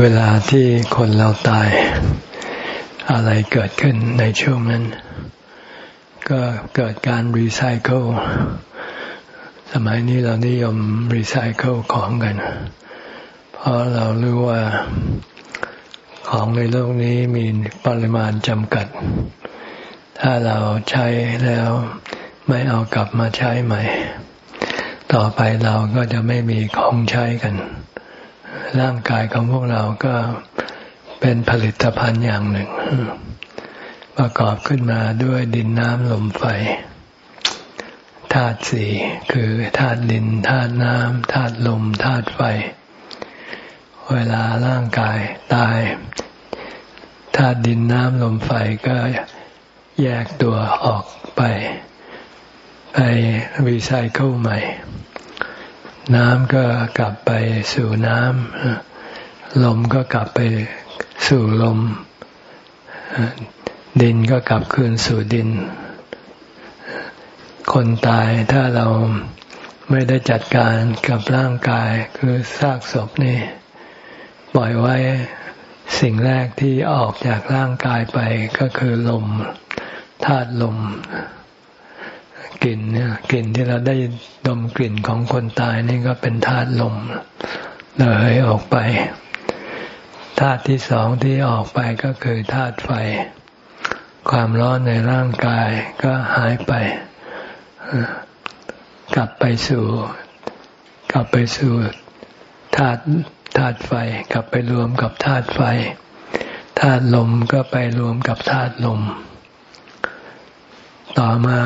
เวลาที่คนเราตาย อะไรเกิดขึ้นในช่วงนั้น ก็เกิดการรีไซเคิลสมัยนี้เรานิยมรีไซเคิลของกัน เพราะเรารู้ว่าของในโลกนี้มีปริมาณจำกัด ถ้าเราใช้แล้วไม่เอากลับมาใช้ใหม่ ต่อไปเราก็จะไม่มีของใช้กัน ร่างกายของพวกเราก็เป็นผลิตภัณฑ์อย่างหนึ่ง ประกอบขึ้นมาด้วยดินน้ำลมไฟธาตุสี่คือธาตุดินธาตุน้ำธาตุลมธาตุไฟ เวลาร่างกายตายธาตุดินน้ำลมไฟก็แยกตัวออกไป ไปรีไซเคิลใหม่ น้ำก็กลับไปสู่น้ำลมก็กลับไปสู่ลม ดินก็กลับคืนสู่ดิน คนตายถ้าเราไม่ได้จัดการกับร่างกายคือซากศพนี่ปล่อยไว้สิ่งแรกที่ออกจากร่างกายไปก็คือลมธาตุลม กลิ่นเนี่ยกลิ่นที่เราได้ดมกลิ่นของคนตายนี่ก็เป็นธาตุลมเลยออกไปธาตุที่สองที่ออกไปก็คือธาตุไฟ ความร้อนในร่างกายก็หายไป กลับไปสู่ กลับไปสู่ธาตุธาตุไฟ กลับไปรวมกับธาตุไฟธาตุลมก็ไปรวมกับธาตุลม ต่อมา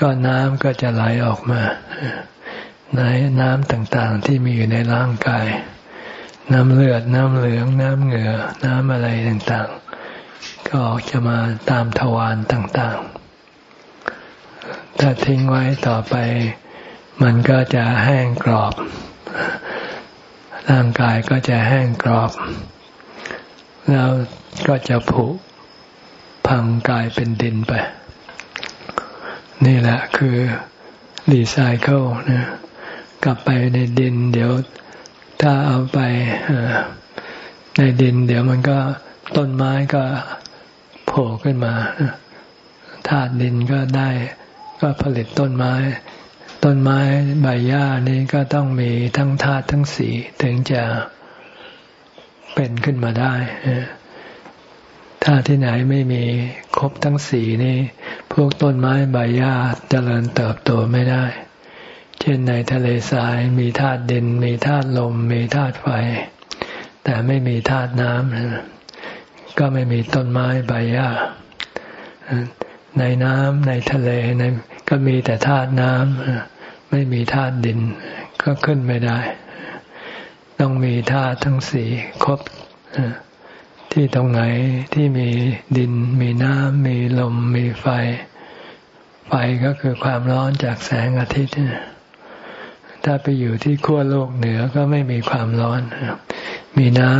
ก็น้ำก็จะไหลออกมาในน้ำต่างๆที่มีอยู่ในร่างกาย น้ำเลือด น้ำเหลือง น้ำเหงื่อ น้ำอะไรต่างๆ ก็ออกจะมาตามทวารต่างๆ ถ้าทิ้งไว้ต่อไป มันก็จะแห้งกรอบ ร่างกายก็จะแห้งกรอบ แล้วก็จะผุพังกายเป็นดินไป นี่แหละคือรีไซเคิลนะกลับไปในดิน เดี๋ยวถ้าเอาไปในดิน เดี๋ยวมันก็ต้นไม้ก็โผล่ขึ้นมาธาตุดินก็ได้ก็ผลิตต้นไม้ ต้นไม้ใบหญ้านี้ก็ต้องมีทั้งธาตุทั้งสีถึงจะเป็นขึ้นมาได้ถ้าที่ไหนไม่มีครบทั้งสีนี่ วกต้นไม้ใบหญ้าเจริญเติบโตไม่ได้ เช่นในทะเลทรายมีธาตุดิน มีธาตุลม มีธาตุไฟ แต่ไม่มีธาตุน้ำก็ไม่มีต้นไม้ใบหญ้า ในน้ำในทะเลในก็มีแต่ธาตุน้ำไม่มีธาตุดิน ก็ขึ้นไม่ได้ ต้องมีธาตุทั้งสี่ครบที่ตรงไหนที่มีดินมีน้ำมีลมมีไฟ ไฟก็คือความร้อนจากแสงอาทิตย์ ถ้าไปอยู่ที่ขั้วโลกเหนือก็ไม่มีความร้อน มีน้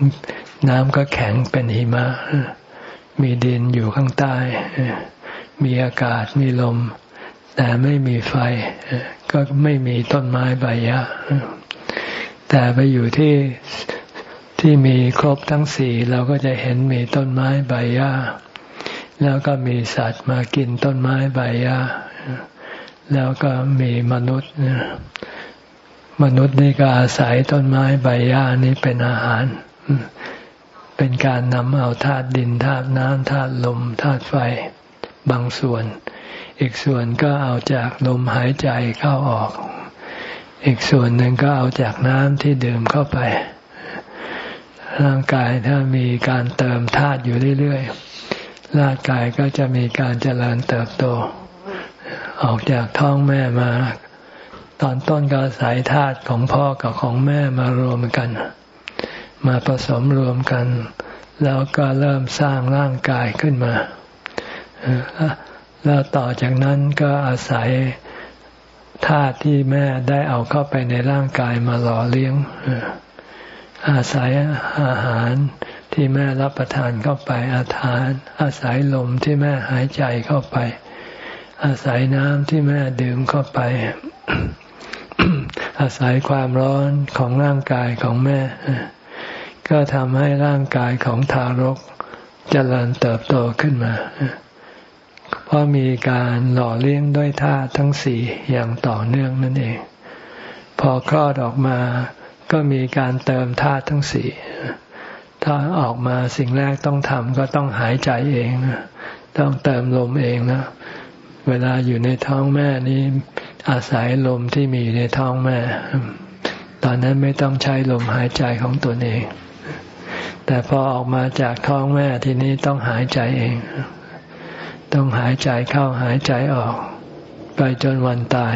ำน้ำก็แข็งเป็นหิมะ มีดินอยู่ข้างใต้ มีอากาศมีลม แต่ไม่มีไฟ ก็ไม่มีต้นไม้ใบหญ้าแต่ไปอยู่ที่ที่มีครบทั้งสี่เราก็จะเห็นมีต้นไม้ใบหญ้า แล้วก็มีสัตว์มากินต้นไม้ใบหญ้าแล้วก็มีมนุษย์มนุษย์นี่ก็อาศัยต้นไม้ใบหญ้านี้เป็นอาหาร เป็นการนำเอาธาตุดินธาตุน้ำธาตุลมธาตุไฟบางส่วน อีกส่วนก็เอาจากลมหายใจเข้าออก อีกส่วนหนึ่งก็เอาจากน้ำที่ดื่มเข้าไป ร่างกายถ้ามีการเติมธาตุอยู่เรื่อยๆ ร่างกายก็จะมีการเจริญเติบโต ออกจากท้องแม่มา ตอนต้นก็สายธาตุของพ่อกับของแม่มารวมกัน มาผสมรวมกัน แล้วก็เริ่มสร้างร่างกายขึ้นมา แล้วต่อจากนั้นก็อาศัยธาตุที่แม่ได้เอาเข้าไปในร่างกายมาหล่อเลี้ยง อาศัยอาหาร ที่แม่รับประทานเข้าไป อาทาน อาศัยลมที่แม่หายใจเข้าไป อาศัยน้ำที่แม่ดื่มเข้าไป อาศัยความร้อนของร่างกายของแม่ ก็ทำให้ร่างกายของทารกจเจริญเติบโตขึ้นมา เพราะมีการหล่อเลี้ยงด้วยธาทั้งสี่อย่างต่อเนื่องนั่นเอง พอคลอดออกมาก็มีการเติมธาตุทั้งสี่ ถ้าออกมาสิ่งแรกต้องทำก็ต้องหายใจเองนะต้องเติมลมเองนะเวลาอยู่ในท้องแม่นี้อาศัยลมที่มีอยู่ในท้องแม่ ตอนนั้นไม่ต้องใช้ลมหายใจของตนเอง แต่พอออกมาจากท้องแม่ทีนี้ต้องหายใจเอง ต้องหายใจเข้าหายใจออก ไปจนวันตาย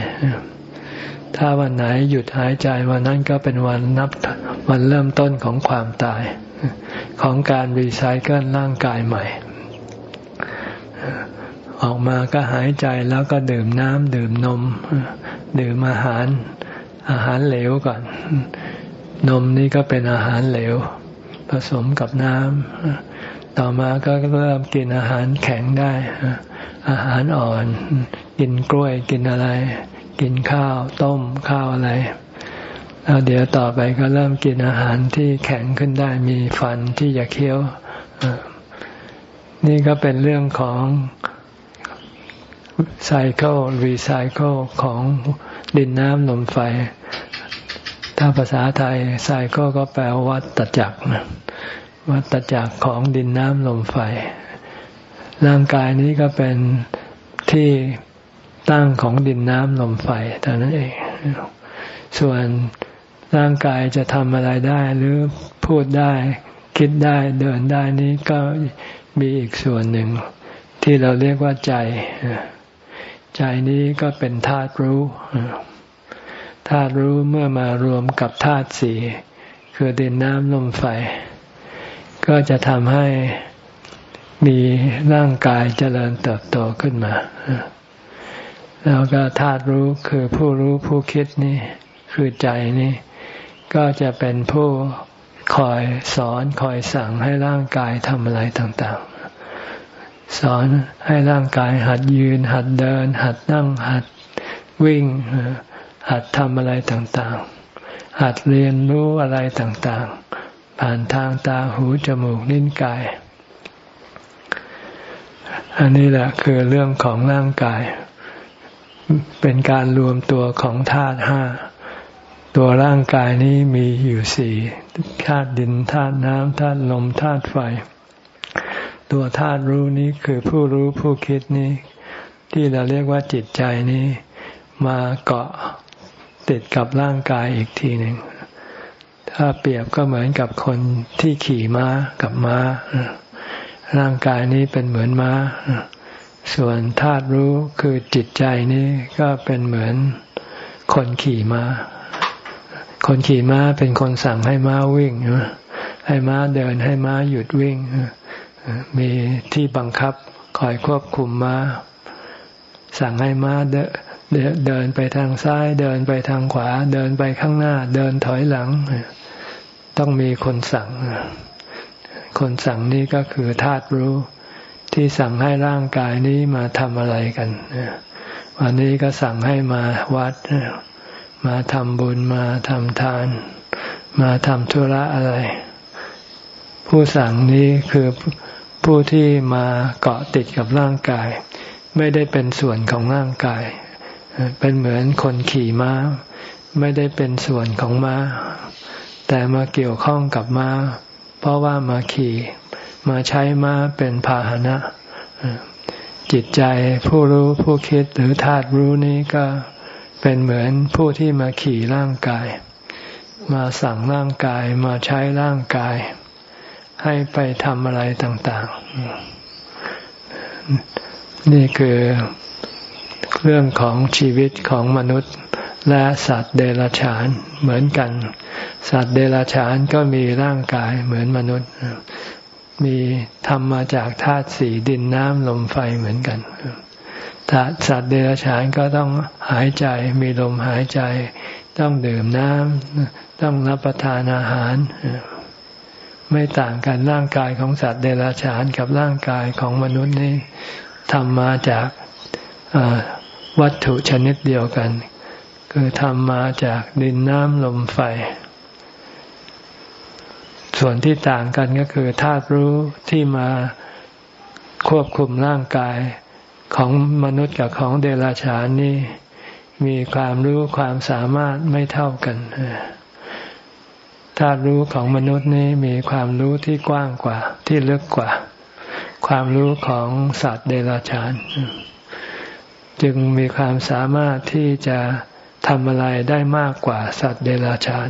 ถ้าวันไหนหยุดหายใจวันนั้นก็เป็นวันนับวันเริ่มต้นของความตาย ของการรีไซเคิลร่างกายใหม่ ออกมาก็หายใจแล้วก็ดื่มน้ำดื่มนม ดื่มอาหาร อาหารเหลวก่อน นมนี่ก็เป็นอาหารเหลว ผสมกับน้ำต่อมาก็เริ่มกินอาหารแข็งได้ อาหารอ่อน กินกล้วยกินอะไร กินข้าวต้มข้าวอะไร แล้วเดี๋ยวต่อไปก็เริ่มกินอาหารที่แข็งขึ้นได้มีฟันที่จะเคี้ยว นี่ก็เป็นเรื่องของ cycle รีไซเคิลของดินน้ำลมไฟ ถ้าภาษาไทย cycle ก็แปลวัตจักรวัตจักรของดินน้ำลมไฟ ร่างกายนี้ก็เป็นที่ตั้งของดินน้ำลมไฟเท่านั้นเองส่วน ร่างกายจะทำอะไรได้ หรือพูดได้ คิดได้เดินได้นี้ก็มีอีกส่วนหนึ่ง ที่เราเรียกว่าใจ ใจนี้ก็เป็นธาตุรู้ธาตุรู้เมื่อมารวมกับธาตุสี่คือดินน้ำลมไฟ ก็จะทำให้มีร่างกายเจริญเติบโตขึ้นมา แล้วก็ธาตุรู้คือผู้รู้ผู้คิดนี่ คือใจนี่ ก็จะเป็นผู้คอยสอนคอยสั่งให้ร่างกายทำอะไรต่างๆ สอนให้ร่างกายหัดยืน หัดเดิน หัดนั่ง หัดวิ่ง หัดทำอะไรต่างๆ หัดเรียนรู้อะไรต่างๆ ผ่านทางตาหูจมูกลิ้นกาย อันนี้แหละคือเรื่องของร่างกาย เป็นการรวมตัวของธาตุห้า ตัวร่างกายนี้มีอยู่สี่ธาตุดินธาตุน้ำธาตุลมธาตุไฟ ตัวธาตุรู้นี้คือผู้รู้ผู้คิดนี้ ที่เราเรียกว่าจิตใจนี้มาเกาะติดกับร่างกายอีกทีหนึ่ง ถ้าเปรียบก็เหมือนกับคนที่ขี่ม้ากับม้า ร่างกายนี้เป็นเหมือนม้า ส่วนธาตุรู้คือจิตใจนี้ก็เป็นเหมือนคนขี่ม้า คนขี่ม้าเป็นคนสั่งให้ม้าวิ่งให้ม้าเดินให้ม้าหยุดวิ่ง มีที่บังคับคอยควบคุมม้า สั่งให้ม้าเดเดินไปทางซ้าย เดินไปทางขวา เดินไปข้างหน้า เดินถอยหลัง ต้องมีคนสั่ง คนสั่งนี้ก็คือธาตุรู้ที่สั่งให้ร่างกายนี้มาทำอะไรกันวันนี้ก็สั่งให้มาวัด มาทำบุญมาทำทาน มาทำธุระอะไร ผู้สั่งนี้คือผู้ที่มาเกาะติดกับร่างกาย ไม่ได้เป็นส่วนของร่างกาย เป็นเหมือนคนขี่ม้า ไม่ได้เป็นส่วนของม้า แต่มาเกี่ยวข้องกับม้า เพราะว่ามาขี่มาใช้ม้าเป็นพาหนะจิตใจผู้รู้ผู้คิดหรือธาตุรู้นี้ก็ เป็นเหมือนผู้ที่มาขี่ร่างกาย มาสั่งร่างกายมาใช้ร่างกาย ให้ไปทำอะไรต่าง ๆ นี่คือเรื่องของชีวิตของมนุษย์และสัตว์เดรัจฉานเหมือนกัน สัตว์เดรัจฉานก็มีร่างกายเหมือนมนุษย์ มีทำมาจากธาตุสีดินน้ำลมไฟเหมือนกัน สัตว์เดรัจฉานก็ต้องหายใจมีลมหายใจ ต้องดื่มน้ำต้องรับประทานอาหาร ไม่ต่างกันร่างกายของสัตว์เดรัจฉานกับร่างกายของมนุษย์นี่ทำมาจากวัตถุชนิดเดียวกัน คือทำมาจากดินน้ำลมไฟ ส่วนที่ต่างกันก็คือธาตุรู้ที่มาควบคุมร่างกาย ของมนุษย์กับของเดรัจฉานนี่มีความรู้ความสามารถไม่เท่ากันธาตุรู้ของมนุษย์นี้มีความรู้ที่กว้างกว่า ที่ลึกกว่า ความรู้ของสัตว์เดรัจฉาน จึงมีความสามารถที่จะทำอะไรได้มากกว่าสัตว์เดรัจฉาน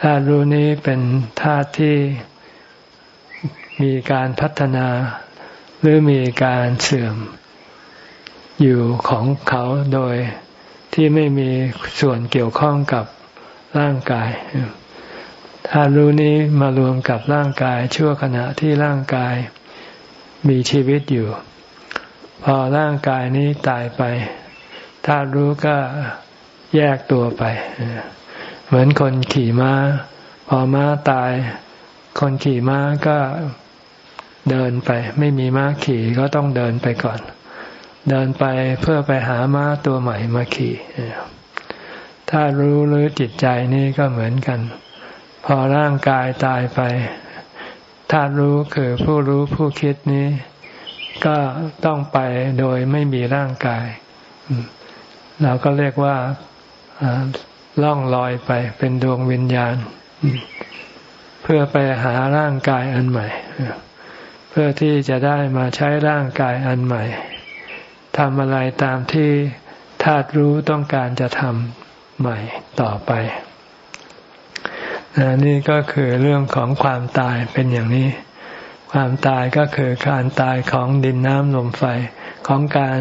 ธาตุรู้นี้เป็นธาตุที่มีการพัฒนา หรือมีการเสื่อมอยู่ของเขาโดยที่ไม่มีส่วนเกี่ยวข้องกับร่างกายธาตุรู้นี้มารวมกับร่างกายชั่วขณะที่ร่างกายมีชีวิตอยู่ พอร่างกายนี้ตายไปธาตุรู้ก็แยกตัวไป เหมือนคนขี่ม้า พอม้าตาย คนขี่ม้าก็ เดินไป ไม่มีม้าขี่ก็ต้องเดินไปก่อน เดินไปเพื่อไปหาม้าตัวใหม่มาขี่ถ้ารู้หรือจิตใจนี่ก็เหมือนกัน พอร่างกายตายไปถ้ารู้คือผู้รู้ผู้คิดนี้ ก็ต้องไปโดยไม่มีร่างกาย เราก็เรียกว่าล่องลอยไปเป็นดวงวิญญาณ เพื่อไปหาร่างกายอันใหม่ พื่อที่จะได้มาใช้ร่างกายอันใหม่ทำอะไรตามที่ธาตุรู้ต้องการจะทำใหม่ต่อไปนี่ก็คือเรื่องของความตายเป็นอย่างนี้ ความตายก็คือการตายของดินน้ำลมไฟของการ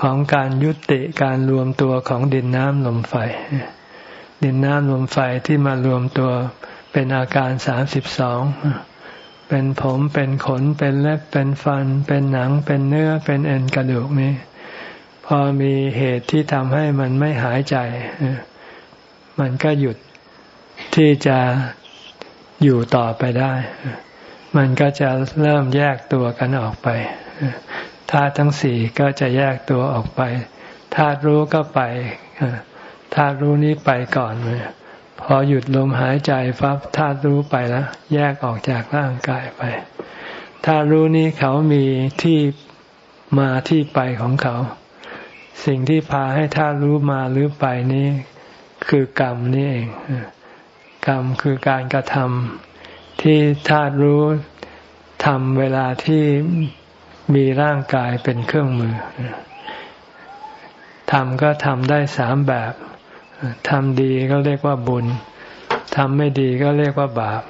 ของการยุติการรวมตัวของดินน้ำลมไฟ ดินน้ำลมไฟที่มารวมตัวเป็นอาการสามสิบสอง เป็นผมเป็นขนเป็นเล็บเป็นฟัน เป็นหนังเป็นเนื้อเป็นเอ็นกระดูกนี้ พอมีเหตุที่ทำให้มันไม่หายใจ มันก็หยุดที่จะอยู่ต่อไปได้ มันก็จะเริ่มแยกตัวกันออกไปธาตุทั้งสี่ก็จะแยกตัวออกไปธาตุรู้ก็ไปธาตุรู้นี้ไปก่อนเลย พอหยุดลมหายใจฟับธาตุรู้ไปแล้วแยกออกจากร่างกายไปธาตุรู้นี้เขามีที่มาที่ไปของเขา สิ่งที่พาให้ธาตุรู้มาหรือไปนี้ คือกรรมนี่เอง กรรมคือการกระทำที่ธาตุรู้ทำเวลาที่มีร่างกายเป็นเครื่องมือทำก็ทำได้สามแบบ ทำดีก็เรียกว่าบุญทำไม่ดีก็เรียกว่าบาป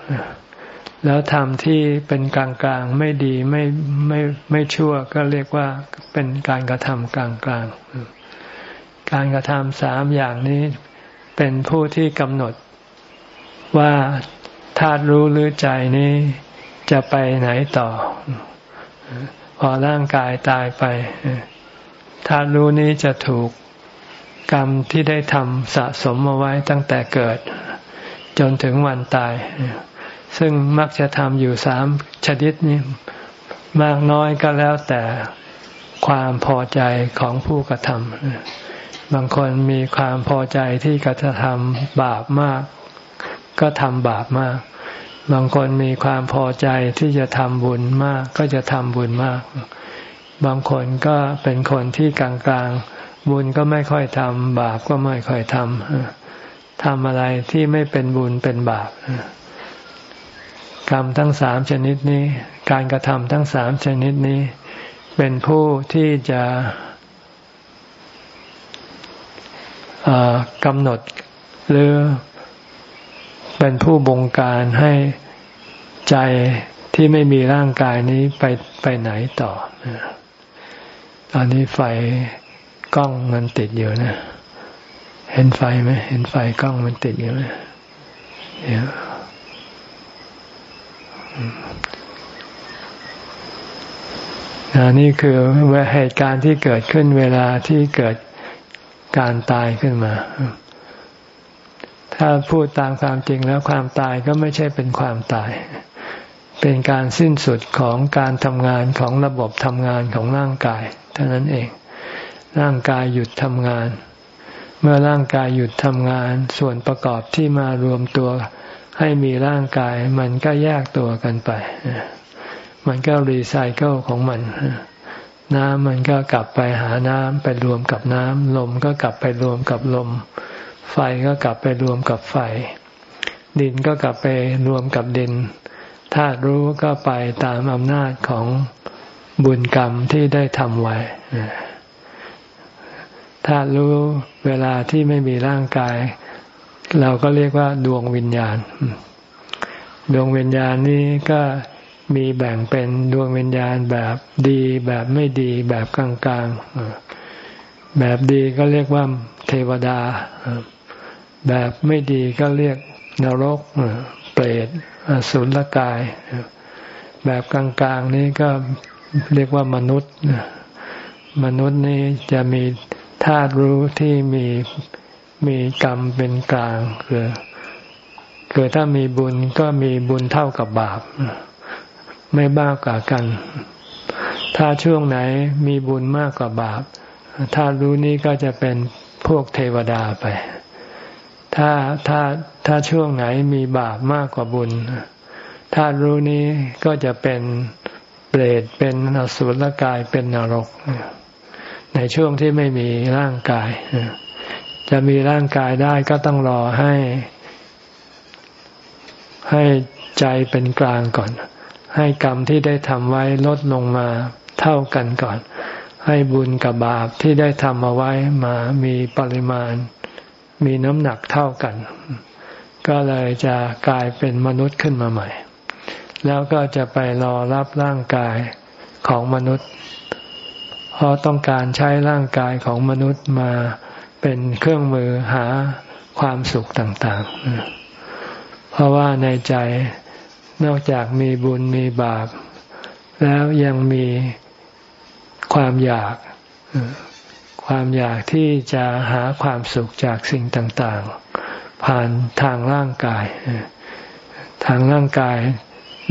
แล้วทำที่เป็นกลางกลางไม่ดีไม่ไม่ไม่ชั่วก็เรียกว่าเป็นการกระทำกลางกการกระทำสามอย่างนี้เป็นผู้ที่กำหนดว่าธาตุรู้หรือใจนี้จะไปไหนต่อ พอร่างกายตายไปธาตุรู้นี้จะถูก กรรมที่ได้ทำสะสมมาไว้ตั้งแต่เกิด จนถึงวันตาย ซึ่งมักจะทำอยู่สามชนิดนี้ มากน้อยก็แล้วแต่ความพอใจของผู้กระทำบางคนมีความพอใจที่กระทำบาปมาก ก็ทำบาปมาก บางคนมีความพอใจที่จะทำบุญมาก ก็จะทำบุญมาก บางคนก็เป็นคนที่กลางๆ บุญก็ไม่ค่อยทำบาปก็ไม่ค่อยทำทำอะไรที่ไม่เป็นบุญเป็นบาปกรรมทั้งสามชนิดนี้ การกระทำทั้งสามชนิดนี้ เป็นผู้ที่จะกำหนดหรือเป็นผู้บงการให้ใจที่ไม่มีร่างกายนี้ไปไปไหนต่อตอนนี้ไฟ กล้องมันติดอยู่นะ เห็นไฟไหมเห็นไฟกล้องมันติดอยู่ไหมเนี่ยนี่คือเหตุการณ์ที่เกิดขึ้นเวลาที่เกิดการตายขึ้นมา ถ้าพูดตามความจริงแล้วความตายก็ไม่ใช่เป็นความตาย เป็นการสิ้นสุดของการทำงานของระบบทำงานของร่างกาย เท่านั้นเอง ร่างกายหยุดทำงาน เมื่อร่างกายหยุดทำงาน ส่วนประกอบที่มารวมตัว ให้มีร่างกายมันก็แยกตัวกันไป มันก็รีไซเคิลของมัน น้ำมันก็กลับไปหาน้ำไปรวมกับน้ำลมก็กลับไปรวมกับลม ไฟก็กลับไปรวมกับไฟ ดินก็กลับไปรวมกับดินธาตุรู้ก็ไปตามอำนาจของบุญกรรมที่ได้ทำไว้ ธารู้เวลาที่ไม่มีร่างกาย เราก็เรียกว่าดวงวิญญาณ ดวงวิญญาณนี้ก็มีแบ่งเป็นดวงวิญญาณแบบดีแบบไม่ดีแบบกลางๆ แบบดีก็เรียกว่าเทวดา แบบไม่ดีก็เรียกนรกเปรตสุลกาย แบบกลางๆนี้ก็เรียกว่ามนุษย์มนุษย์นี้จะมี ธาตุรู้ที่มีมีกรรมเป็นกลางคือคือถ้ามีบุญก็มีบุญเท่ากับบาป ไม่บ้ากว่ากัน ถ้าช่วงไหนมีบุญมากกว่าบาปธาตุรู้นี้ก็จะเป็นพวกเทวดาไป ถ้าถ้าถ้าช่วงไหนมีบาปมากกว่าบุญธาตุรู้นี้ก็จะเป็นเปรตเป็นอสุรกายเป็นนรก ในช่วงที่ไม่มีร่างกาย จะมีร่างกายได้ก็ต้องรอให้ ให้ใจเป็นกลางก่อน ให้กรรมที่ได้ทำไว้ลดลงมาเท่ากันก่อน ให้บุญกับบาปที่ได้ทำเอาไว้มามีปริมาณ มีน้ำหนักเท่ากัน ก็เลยจะกลายเป็นมนุษย์ขึ้นมาใหม่ แล้วก็จะไปรอรับร่างกายของมนุษย์ เพราะต้องการใช้ร่างกายของมนุษย์มาเป็นเครื่องมือหาความสุขต่างๆ เพราะว่าในใจนอกจากมีบุญมีบาป แล้วยังมีความอยาก ความอยากที่จะหาความสุขจากสิ่งต่างๆ ผ่านทางร่างกาย ทางร่างกาย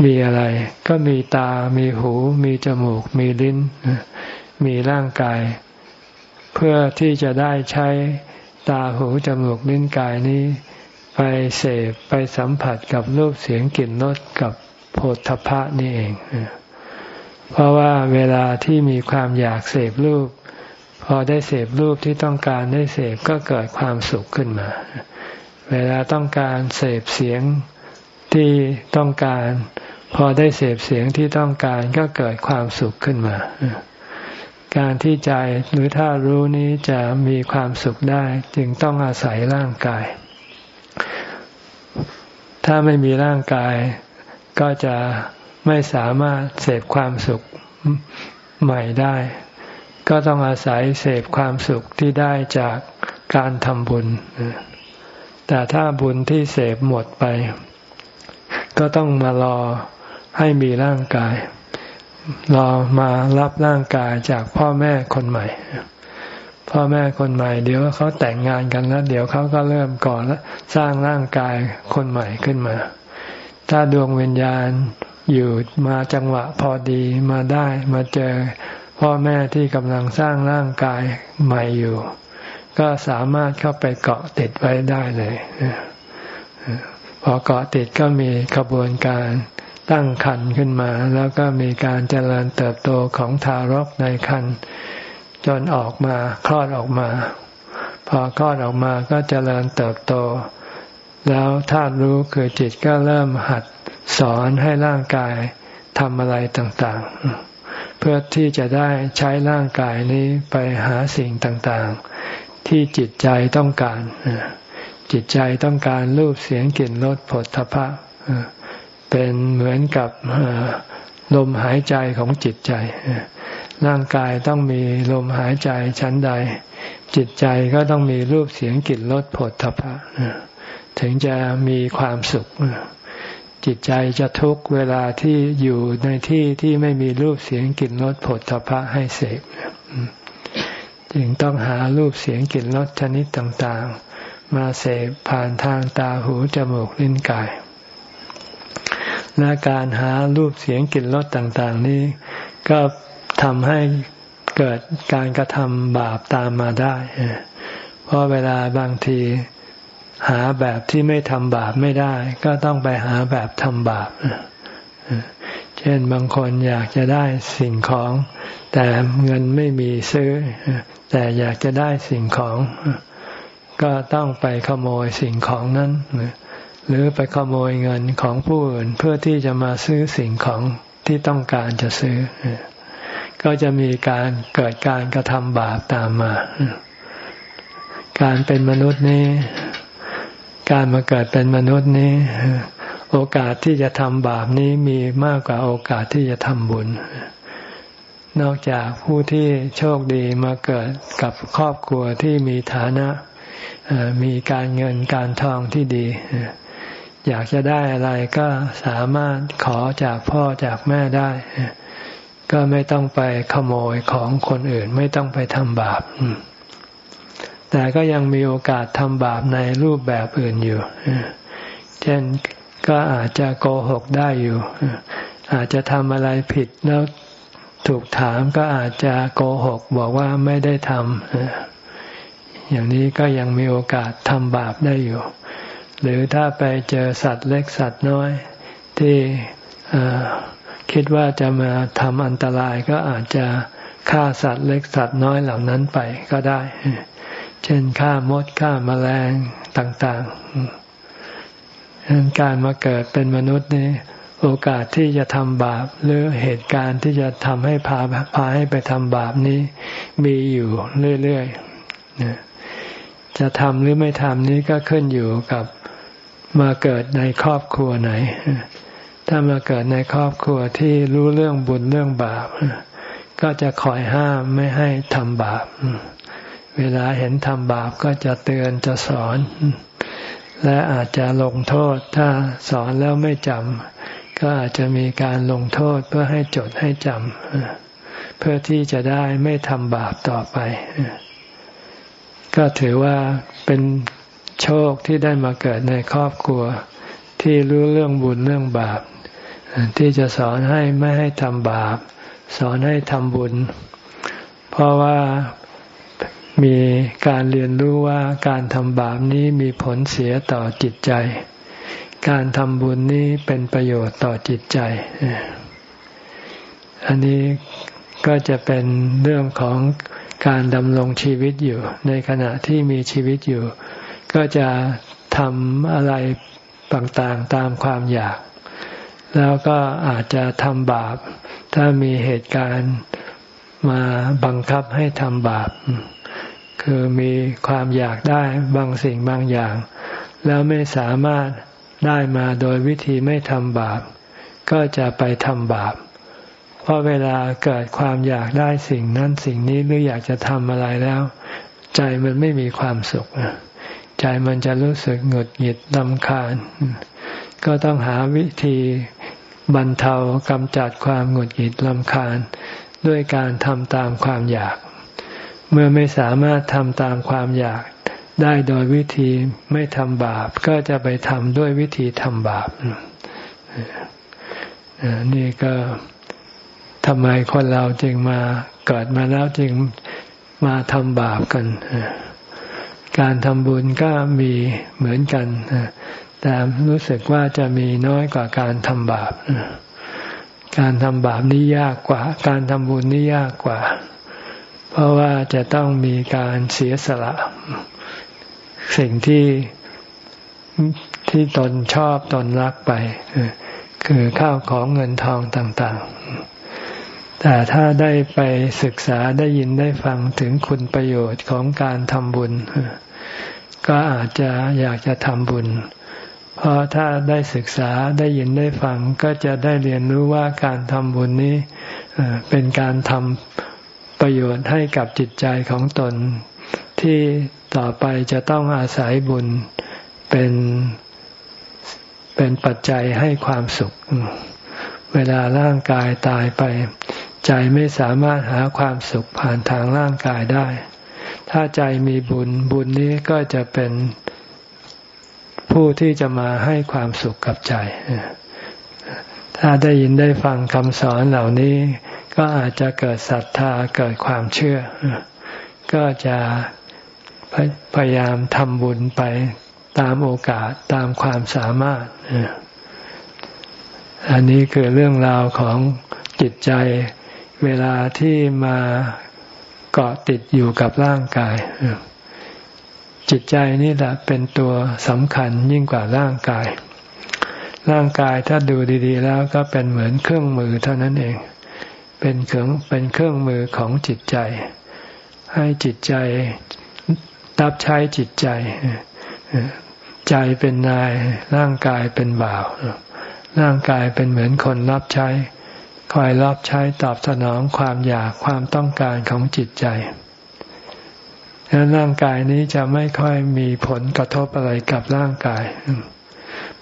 มีอะไร ก็มีตา มีหู มีจมูก มีลิ้น มีร่างกาย เพื่อที่จะได้ใช้ตาหูจมูกลิ้นกายนี้ ไปเสพไปสัมผัสกับรูปเสียงกลิ่นรสกับโผฏฐพะนี่เอง เพราะว่าเวลาที่มีความอยากเสพรูป พอได้เสพรูปที่ต้องการได้เสพก็เกิดความสุขขึ้นมา เวลาต้องการเสพเสียงที่ต้องการ พอได้เสพเสียงที่ต้องการก็เกิดความสุขขึ้นมา การที่ใจหรือถ้ารู้นี้จะมีความสุขได้ จึงต้องอาศัยร่างกาย ถ้าไม่มีร่างกายก็จะไม่สามารถเสพความสุขใหม่ได้ ก็ต้องอาศัยเสพความสุขที่ได้จากการทำบุญ แต่ถ้าบุญที่เสพหมดไป ก็ต้องมารอให้มีร่างกาย รอมารับร่างกายจากพ่อแม่คนใหม่ พ่อแม่คนใหม่ เดี๋ยวเขาแต่งงานกันแล้ว เดี๋ยวเขาก็เริ่มก่อนแล้วสร้างร่างกายคนใหม่ขึ้นมา ถ้าดวงวิญญาณอยู่มาจังหวะพอดีมาได้มาเจอพ่อแม่ที่กำลังสร้างร่างกายใหม่อยู่ ก็สามารถเข้าไปเกาะติดไว้ได้เลยพอเกาะติดก็มีกระบวนการ ตั้งครรภ์ขึ้นมา แล้วก็มีการเจริญเติบโตของทารกในครรภ์จนออกมาคลอดออกมา พอคลอดออกมาก็เจริญเติบโต แล้วธาตุรู้คือจิตก็เริ่มหัดสอนให้ร่างกายทำอะไรต่างๆ เพื่อที่จะได้ใช้ร่างกายนี้ไปหาสิ่งต่างๆ ที่จิตใจต้องการ จิตใจต้องการรูปเสียงกลิ่นรสผลทพะ เป็นเหมือนกับลมหายใจของจิตใจ ร่างกายต้องมีลมหายใจชั้นใด จิตใจก็ต้องมีรูปเสียงกลิ่นรสผลทพะถึงจะมีความสุข จิตใจจะทุกเวลาที่อยู่ในที่ที่ไม่มีรูปเสียงกลิ่นรสผลทพะให้เสพจึงต้องหารูปเสียงกลิ่นรสชนิดต่าง ๆ มาเสพผ่านทางตาหูจมูกลิ้นกาย และการหารูปเสียงกลิ่นรสต่างๆ นี้ ก็ทำให้เกิดการกระทำบาปตามมาได้ เพราะเวลาบางทีหาแบบที่ไม่ทำบาปไม่ได้ ก็ต้องไปหาแบบทำบาป เช่นบางคนอยากจะได้สิ่งของ แต่เงินไม่มีซื้อ แต่อยากจะได้สิ่งของ ก็ต้องไปขโมยสิ่งของนั้น หรือไปขโมยเงินของผู้อื่นเพื่อที่จะมาซื้อสิ่งของที่ต้องการจะซื้อ ก็จะมีการเกิดการกระทำบาปตามมา การเป็นมนุษย์นี้การมาเกิดเป็นมนุษย์นี้ โอกาสที่จะทำบาปนี้มีมากกว่าโอกาสที่จะทำบุญ นอกจากผู้ที่โชคดีมาเกิดกับครอบครัวที่มีฐานะมีการเงินการทองที่ดี อยากจะได้อะไรก็สามารถขอจากพ่อจากแม่ได้ ก็ไม่ต้องไปขโมยของคนอื่นไม่ต้องไปทำบาป แต่ก็ยังมีโอกาสทำบาปในรูปแบบอื่นอยู่ เช่นก็อาจจะโกหกได้อยู่ อาจจะทำอะไรผิดแล้วถูกถามก็อาจจะโกหกบอกว่าไม่ได้ทำอย่างนี้ก็ยังมีโอกาสทำบาปได้อยู่ หรือถ้าไปเจอสัตว์เล็กสัตว์น้อย ที่คิดว่าจะมาทำอันตรายก็อาจจะฆ่าสัตว์เล็กสัตว์น้อยเหล่านั้นไปก็ได้ เช่นฆ่ามดฆ่ามาแมลงต่างๆการมาเกิดเป็นมนุษย์นี่โอกาสที่จะทำบาปหรือเหตุการณ์ที่จะทำให้พาพาให้ไปทำบาปนี้มีอยู่เรื่อยๆจะทำหรือไม่ทำนี้ก็ขึ้นอยู่กับ มาเกิดในครอบครัวไหน ถ้ามาเกิดในครอบครัวที่รู้เรื่องบุญเรื่องบาป ก็จะคอยห้ามไม่ให้ทำบาป เวลาเห็นทำบาปก็จะเตือนจะสอน และอาจจะลงโทษถ้าสอนแล้วไม่จำก็อาจจะมีการลงโทษเพื่อให้จดให้จำเพื่อที่จะได้ไม่ทำบาปต่อไป ก็ถือว่าเป็น โชคที่ได้มาเกิดในครอบครัว ที่รู้เรื่องบุญเรื่องบาป ที่จะสอนให้ไม่ให้ทำบาป สอนให้ทำบุญ เพราะว่ามีการเรียนรู้ว่าการทำบาปนี้มีผลเสียต่อจิตใจ การทำบุญนี้เป็นประโยชน์ต่อจิตใจ อันนี้ก็จะเป็นเรื่องของการดำรงชีวิตอยู่ ในขณะที่มีชีวิตอยู่ ก็จะทำอะไรต่างๆตามความอยาก แล้วก็อาจจะทำบาป ถ้ามีเหตุการณ์มาบังคับให้ทำบาป คือมีความอยากได้บางสิ่งบางอย่าง แล้วไม่สามารถได้มาโดยวิธีไม่ทำบาป ก็จะไปทำบาป เพราะเวลาเกิดความอยากได้สิ่งนั้นสิ่งนี้หรืออยากจะทำอะไรแล้ว ใจมันไม่มีความสุข ใจมันจะรู้สึกหงุดหงิดลำคาญ ก็ต้องหาวิธีบรรเทากำจัดความหงุดหงิดลำคาญ ด้วยการทำตามความอยาก เมื่อไม่สามารถทำตามความอยากได้โดยวิธีไม่ทำบาป ก็จะไปทำด้วยวิธีทำบาปนี่ก็ทำไมคนเราจึงมาเกิดมาแล้วจึงมาทำบาปกัน การทำบุญก็มีเหมือนกัน แต่รู้สึกว่าจะมีน้อยกว่าการทำบาป การทำบาปนี่ยากกว่า การทำบุญนี่ยากกว่า เพราะว่าจะต้องมีการเสียสละ สิ่งที่ที่ตนชอบตนรักไป คือข้าวของเงินทองต่างๆ แต่ถ้าได้ไปศึกษาได้ยินได้ฟังถึงคุณประโยชน์ของการทำบุญ ก็อาจจะอยากจะทำบุญ เพราะถ้าได้ศึกษาได้ยินได้ฟังก็จะได้เรียนรู้ว่าการทำบุญนี้เป็นการทำประโยชน์ให้กับจิตใจของตน ที่ต่อไปจะต้องอาศัยบุญเป็นเป็นปัจจัยให้ความสุข เวลาร่างกายตายไป ใจไม่สามารถหาความสุขผ่านทางร่างกายได้ ถ้าใจมีบุญบุญนี้ก็จะเป็นผู้ที่จะมาให้ความสุขกับใจ ถ้าได้ยินได้ฟังคำสอนเหล่านี้ ก็อาจจะเกิดศรัทธาเกิดความเชื่อ ก็จะพยายามทำบุญไปตามโอกาสตามความสามารถ อันนี้คือเรื่องราวของจิตใจเวลาที่มา เกาะติดอยู่กับร่างกาย จิตใจนี่แหละเป็นตัวสำคัญยิ่งกว่าร่างกาย ร่างกายถ้าดูดี ๆ แล้วก็เป็นเหมือนเครื่องมือเท่านั้นเอง เป็นเครื่องเป็นเครื่องมือของจิตใจ ให้จิตใจรับใช้จิตใจ ใจเป็นนาย ร่างกายเป็นบ่าว ร่างกายเป็นเหมือนคนรับใช้ คอยรับใช้ตอบสนองความอยากความต้องการของจิตใจแล้วร่างกายนี้จะไม่ค่อยมีผลกระทบอะไรกับร่างกาย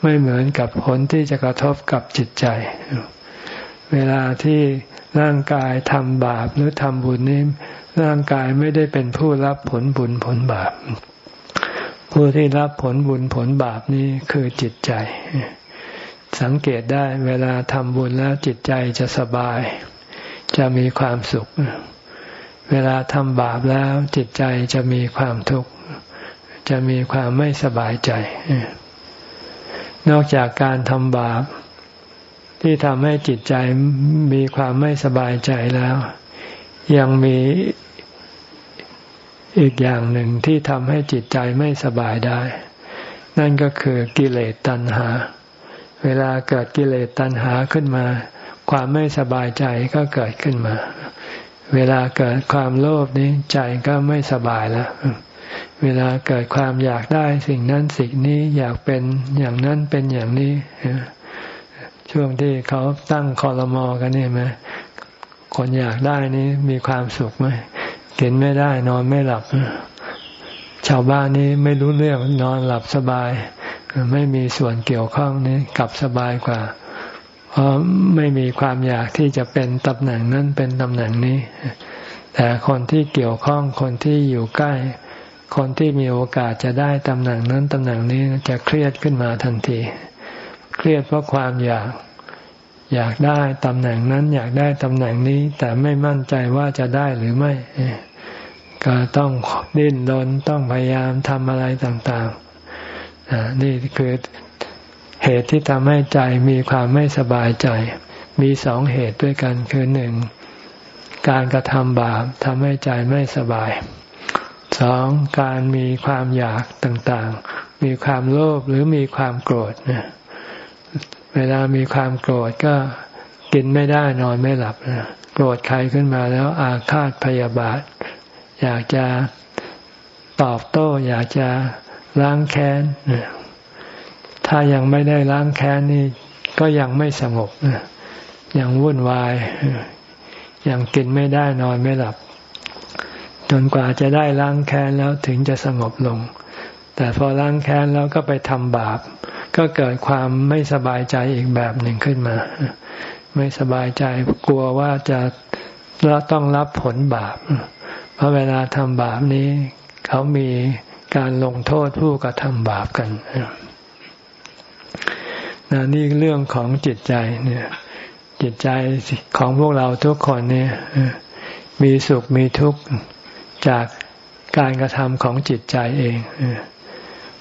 ไม่เหมือนกับผลที่จะกระทบกับจิตใจ เวลาที่ร่างกายทำบาปหรือทำบุญนี้ร่างกายไม่ได้เป็นผู้รับผลบุญผลบาป ผู้ที่รับผลบุญผลบาปนี้คือจิตใจ สังเกตได้เวลาทำบุญแล้วจิตใจจะสบาย จะมีความสุข เวลาทำบาปแล้วจิตใจจะมีความทุกข์ จะมีความไม่สบายใจ นอกจากการทำบาป ที่ทำให้จิตใจมีความไม่สบายใจแล้ว ยังมีอีกอย่างหนึ่งที่ทำให้จิตใจไม่สบายได้ นั่นก็คือกิเลสตัณหา เวลาเกิดกิเลสตัณหาขึ้นมา ความไม่สบายใจก็เกิดขึ้นมา เวลาเกิดความโลภนี้ใจก็ไม่สบายแล้วเวลาเกิดความอยากได้สิ่งนั้นสิ่งนี้อยากเป็นอย่างนั้นเป็นอย่างนี้ช่วงที่เขาตั้งคอรมอกันนี่ไหมคนอยากได้นี้มีความสุขไหมกินไม่ได้นอนไม่หลับ ชาวบ้านนี้ไม่รู้เรื่องนอนหลับสบาย ไม่มีส่วนเกี่ยวข้องนี้กลับสบายกว่า เพราะไม่มีความอยากที่จะเป็นตำแหน่งนั้นเป็นตำแหน่งนี้ แต่คนที่เกี่ยวข้องคนที่อยู่ใกล้ คนที่มีโอกาสจะได้ตำแหน่งนั้นตำแหน่งนี้จะเครียดขึ้นมาทันที เครียดเพราะความอยากอยากได้ตำแหน่งนั้นอยากได้ตำแหน่งนี้ แต่ไม่มั่นใจว่าจะได้หรือไม่ ก็ต้องดิ้นรนต้องพยายามทำอะไรต่างๆ นี่คือเหตุที่ทำให้ใจมีความไม่สบายใจ มีสองเหตุด้วยกันคือหนึ่งการกระทำบาปทำให้ใจไม่สบายสองการมีความอยากต่างๆ มีความโลภหรือมีความโกรธเนี่ยเวลามีความโกรธก็กินไม่ได้นอนไม่หลับโกรธใครขึ้นมาแล้วอาฆาตพยาบาท อยากจะตอบโต้ อยากจะ ล้างแค้นถ้ายังไม่ได้ล้างแค้นนี่ ก็ยังไม่สงบยังวุ่นวายยังกินไม่ได้นอนไม่หลับ จนกว่าจะได้ล้างแค้นแล้วถึงจะสงบลง แต่พอล้างแค้นแล้วก็ไปทำบาป ก็เกิดความไม่สบายใจอีกแบบหนึ่งขึ้นมา ไม่สบายใจกลัวว่าจะต้องรับผลบาป เพราะเวลาทำบาปนี้ เขามี การลงโทษผู้กระทำบาปกันนนี่เรื่องของจิตใจเนี่ย จิตใจของพวกเราทุกคนเนี่ยมีสุขมีทุกข์จากการกระทำของจิตใจเอง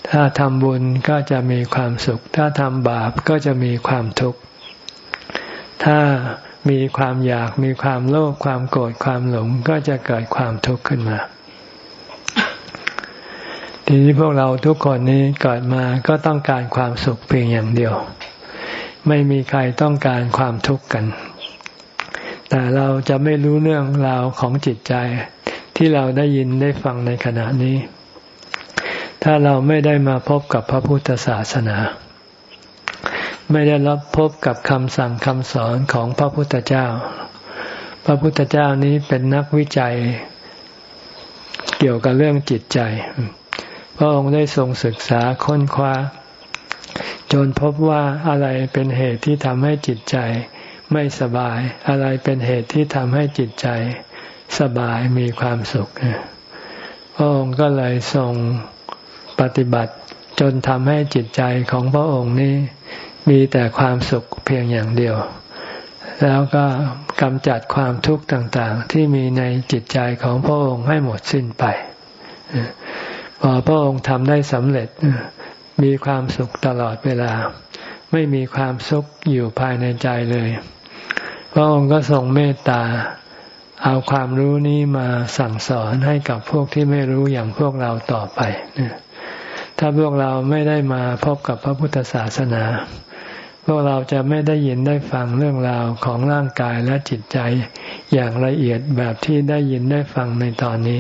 ถ้าทำบุญก็จะมีความสุข ถ้าทำบาปก็จะมีความทุกข์ ถ้ามีความอยากมีความโลภความโกรธความหลงก็จะเกิดความทุกข์ขึ้นมา ทีนี้พวกเราทุกคนนี้เกิดมาก็ต้องการความสุขเพียงอย่างเดียว ไม่มีใครต้องการความทุกข์กัน แต่เราจะไม่รู้เรื่องราวของจิตใจ ที่เราได้ยินได้ฟังในขณะนี้ ถ้าเราไม่ได้มาพบกับพระพุทธศาสนา ไม่ได้รับพบกับคำสั่งคำสอนของพระพุทธเจ้า พระพุทธเจ้านี้เป็นนักวิจัย เกี่ยวกับเรื่องจิตใจ พระองค์ได้ทรงศึกษาค้นคว้า จนพบว่าอะไรเป็นเหตุที่ทำให้จิตใจ ไม่สบาย อะไรเป็นเหตุที่ทำให้จิตใจ สบายมีความสุขพระองค์ก็เลยทรงปฏิบัติ จนทำให้จิตใจของพระองค์นี้ มีแต่ความสุขเพียงอย่างเดียวแล้วก็กำจัดความทุกข์ต่างๆ ที่มีในจิตใจของพระองค์ให้หมดสิ้นไป พอพระองค์ทำได้สำเร็จ มีความสุขตลอดเวลา ไม่มีความสุขอยู่ภายในใจเลย พระองค์ก็ทรงเมตตา เอาความรู้นี้มาสั่งสอนให้กับพวกที่ไม่รู้อย่างพวกเราต่อไปถ้าพวกเราไม่ได้มาพบกับพระพุทธศาสนา พวกเราจะไม่ได้ยินได้ฟังเรื่องราวของร่างกายและจิตใจอย่างละเอียดแบบที่ได้ยินได้ฟังในตอนนี้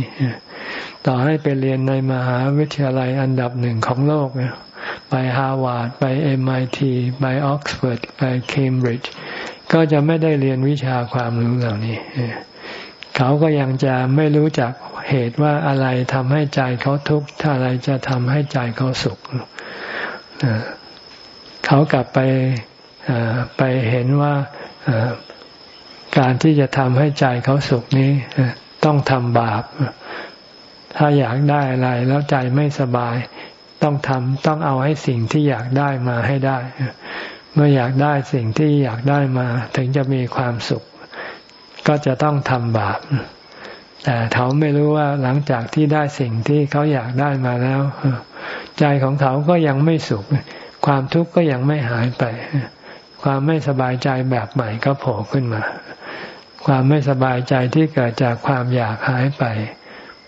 ต่อให้ไปเรียนในมหาวิทยาลัยอันดับหนึ่งของโลกเนไปฮาร์วาร์ดไปเอ็มไอทีไปออกซฟอร์ดไปเคมบริดจ์ก็จะไม่ได้เรียนวิชาความรู้เหล่านี้ เขาก็ยังจะไม่รู้จักเหตุว่าอะไรทำให้ใจเขาทุกข์ถ้าอะไรจะทำให้ใจเขาสุข เขากลับไปไปเห็นว่าการที่จะทำให้ใจเขาสุขนี้ต้องทำบาป ถ้าอยากได้อะไรแล้วใจไม่สบาย ต้องทำต้องเอาให้สิ่งที่อยากได้มาให้ได้ เมื่ออยากได้สิ่งที่อยากได้มา ถึงจะมีความสุข ก็จะต้องทำบาปแต่เขาไม่รู้ว่าหลังจากที่ได้สิ่งที่เขาอยากได้มาแล้วใจของเขาก็ยังไม่สุข ความทุกข์ก็ยังไม่หายไป ความไม่สบายใจแบบใหม่ก็โผล่ขึ้นมา ความไม่สบายใจที่เกิดจากความอยากหายไป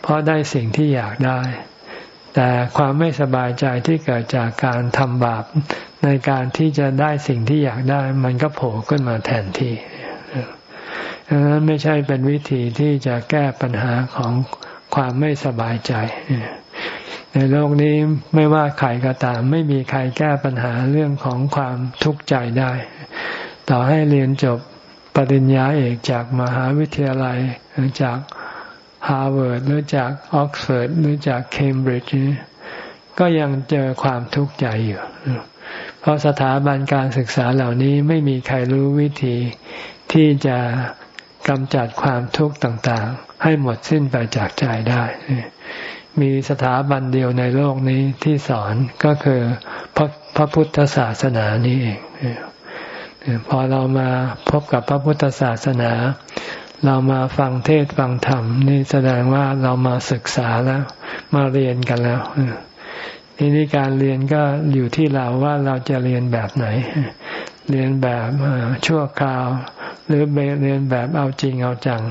เพราะได้สิ่งที่อยากได้ แต่ความไม่สบายใจที่เกิดจากการทำบาปในการที่จะได้สิ่งที่อยากได้ มันก็โผล่ขึ้นมาแทนที่ดังนั้นไม่ใช่เป็นวิธีที่จะแก้ปัญหาของความไม่สบายใจ ในโลกนี้ไม่ว่าใครก็ตาม ไม่มีใครแก้ปัญหาเรื่องของความทุกข์ใจได้ ต่อให้เรียนจบปริญญาเอกจากมหาวิทยาลัยจาก ฮาร์วาร์ดหรือจากออกซฟอร์ดหรือจากเคมบริดจ์ก็ยังเจอความทุกข์ใจอยู่ เพราะสถาบันการศึกษาเหล่านี้ไม่มีใครรู้วิธีที่จะกำจัดความทุกข์ต่างๆ ให้หมดสิ้นไปจากใจได้ มีสถาบันเดียวในโลกนี้ที่สอนก็คือพระพระพุทธศาสนานี้เอง พอเรามาพบกับพระพุทธศาสนา เรามาฟังเทศฟังธรรม นี่แสดงว่าเรามาศึกษาแล้ว มาเรียนกันแล้วทีนี้การเรียนก็อยู่ที่เราว่าเราจะเรียนแบบไหน เรียนแบบชั่วคราว หรือเรียนแบบเอาจริงเอาจัง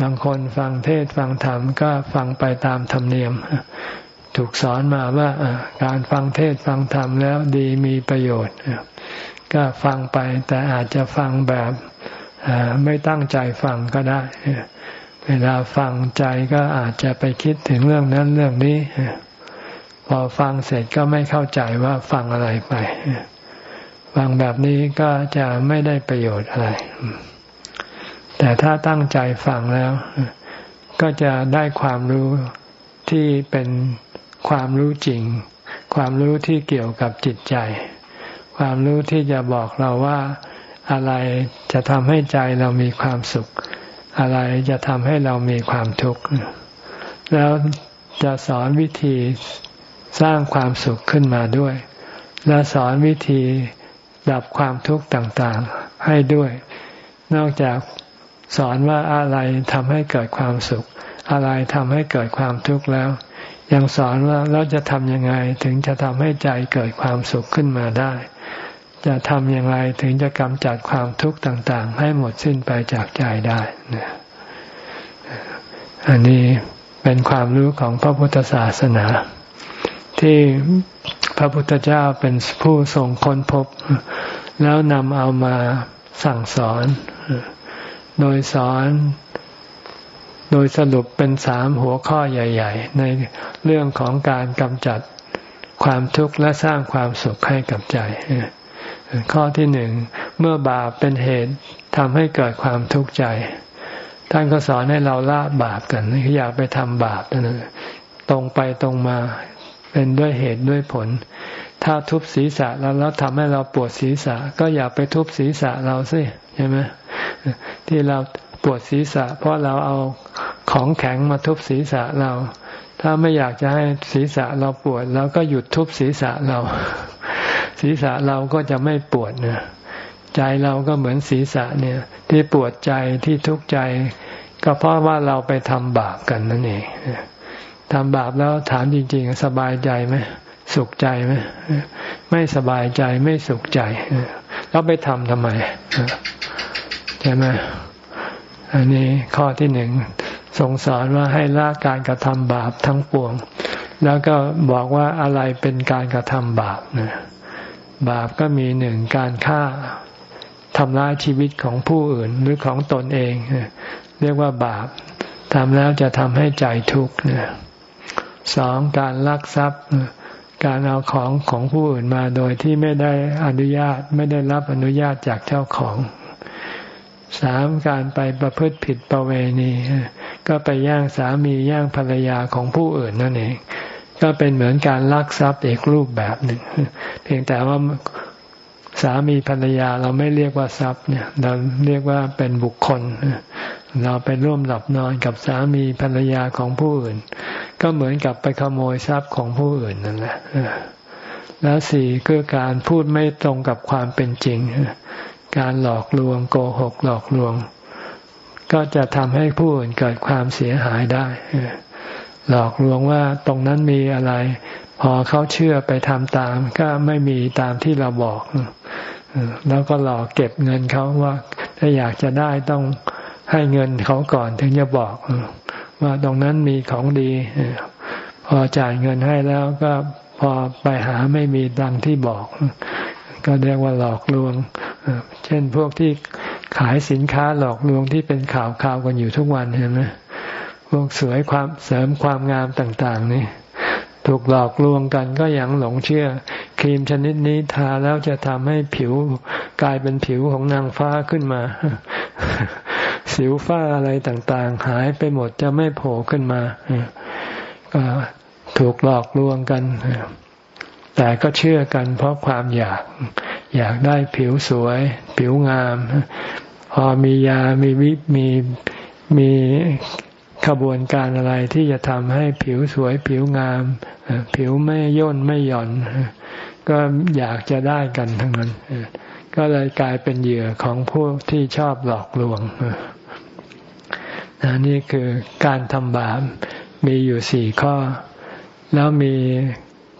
บางคนฟังเทศฟังธรรมก็ฟังไปตามธรรมเนียม ถูกสอนมาว่าการฟังเทศฟังธรรมแล้วดีมีประโยชน์ก็ฟังไปแต่อาจจะฟังแบบ ไม่ตั้งใจฟังก็ได้ เวลาฟังใจก็อาจจะไปคิดถึงเรื่องนั้นเรื่องนี้ พอฟังเสร็จก็ไม่เข้าใจว่าฟังอะไรไป ฟังแบบนี้ก็จะไม่ได้ประโยชน์อะไร แต่ถ้าตั้งใจฟังแล้ว ก็จะได้ความรู้ที่เป็นความรู้จริง ความรู้ที่เกี่ยวกับจิตใจ ความรู้ที่จะบอกเราว่า อะไรจะทำให้ใจเรามีความสุข อะไรจะทำให้เรามีความทุกข์แล้วจะสอนวิธีสร้างความสุขขึ้นมาด้วย และสอนวิธีดับความทุกข์ต่างๆให้ด้วย นอกจากสอนว่าอะไรทำให้เกิดความสุข อะไรทำให้เกิดความทุกข์แล้ว ยังสอนว่าเราจะทำยังไงถึงจะทำให้ใจเกิดความสุขขึ้นมาได้ จะทำอย่างไรถึงจะกำจัดความทุกข์ต่าง ๆ ให้หมดสิ้นไปจากใจได้นอันนี้เป็นความรู้ของพระพุทธศาสนา ที่พระพุทธเจ้าเป็นผู้ทรงค้นพบ แล้วนำเอามาสั่งสอน โดยสอนโดยสรุปเป็นสามหัวข้อใหญ่ ๆ ในเรื่องของการกำจัดความทุกข์และสร้างความสุขให้กับใจ ข้อที่หนึ่งเมื่อบาปเป็นเหตุทำให้เกิดความทุกข์ใจ ท่านก็สอนให้เราละบาปกันอย่าไปทำบาปนะตรงไปตรงมาเป็นด้วยเหตุด้วยผล ถ้าทุบศีรษะแล้วแล้วทำให้เราปวดศีรษะ ก็อย่าไปทุบศีรษะเราสิใช่ไหมที่เราปวดศีรษะ เพราะเราเอาของแข็งมาทุบศีรษะเรา ถ้าไม่อยากจะให้ศีรษะเราปวดเราก็หยุดทุบศีรษะเรา ศีรษะเราก็จะไม่ปวดนี่ยใจเราก็เหมือนศีรษะเนี่ย ที่ปวดใจที่ทุกข์ใจ ก็เพราะว่าเราไปทำบาปกันนั่นเองทำบาปแล้วถามจริง ๆ สบายใจไหมสุขใจไหมไม่สบายใจไม่สุขใจแล้วไปทำทำไมใช่ไหมอันนี้ข้อที่หนึ่งทรงสอนว่าให้ละการกระทำบาปทั้งปวง แล้วก็บอกว่าอะไรเป็นการกระทำบาปนะ บาปก็มีหนึ่งการฆ่าทำร้ายชีวิตของผู้อื่นหรือของตนเอง เรียกว่าบาปทำแล้วจะทำให้ใจทุกข์สองการลักทรัพย์ การเอาของของผู้อื่นมาโดยที่ไม่ได้อนุญาตไม่ได้รับอนุญาตจากเจ้าของสามการไปประพฤติผิดประเวณี ก็ไปย่างสามีย่างภรรยาของผู้อื่นนั่นเอง ก็เป็นเหมือนการลักทรัพย์อีกรูปแบบหนึ่ง เพียงแต่ว่าสามีภรรยาเราไม่เรียกว่าทรัพย์เนี่ย เราเรียกว่าเป็นบุคคล เราไปร่วมหลับนอนกับสามีภรรยาของผู้อื่น ก็เหมือนกับไปขโมยทรัพย์ของผู้อื่นนั่นแหละแล้วสี่คือการพูดไม่ตรงกับความเป็นจริง การหลอกลวงโกหกหลอกลวง ก็จะทำให้ผู้อื่นเกิดความเสียหายได้ หลอกลวงว่าตรงนั้นมีอะไร พอเขาเชื่อไปทำตาม ก็ไม่มีตามที่เราบอกแล้วก็หลอกเก็บเงินเขาว่า ถ้าอยากจะได้ต้องให้เงินเขาก่อนถึงจะบอก ว่าตรงนั้นมีของดี พอจ่ายเงินให้แล้วก็พอไปหาไม่มีดังที่บอก ก็เรียกว่าหลอกลวง เช่นพวกที่ขายสินค้าหลอกลวงที่เป็นข่าวข่าวกันอยู่ทุกวันเห็นไหม วกสวยความเสริมความงามต่าง ๆ นี่ถูกหลอกลวงกันก็ยังหลงเชื่อ ครีมชนิดนี้ทาแล้วจะทำให้ผิวกลายเป็นผิวของนางฟ้าขึ้นมา สิวฟ้าอะไรต่าง ๆ หายไปหมดจะไม่โผล่ขึ้นมาก็ถูกหลอกลวงกัน แต่ก็เชื่อกันเพราะความอยาก อยากได้ผิวสวย ผิวงาม พอมียามีวิมีมี ขบวนการอะไรที่จะทำให้ผิวสวยผิวงาม ผิวไม่ย่นไม่หย่อน ก็อยากจะได้กันทั้งนั้น ก็เลยกลายเป็นเหยื่อของพวกที่ชอบหลอกลวงนี่คือการทำบาปมีอยู่สี่ข้อ แล้วมี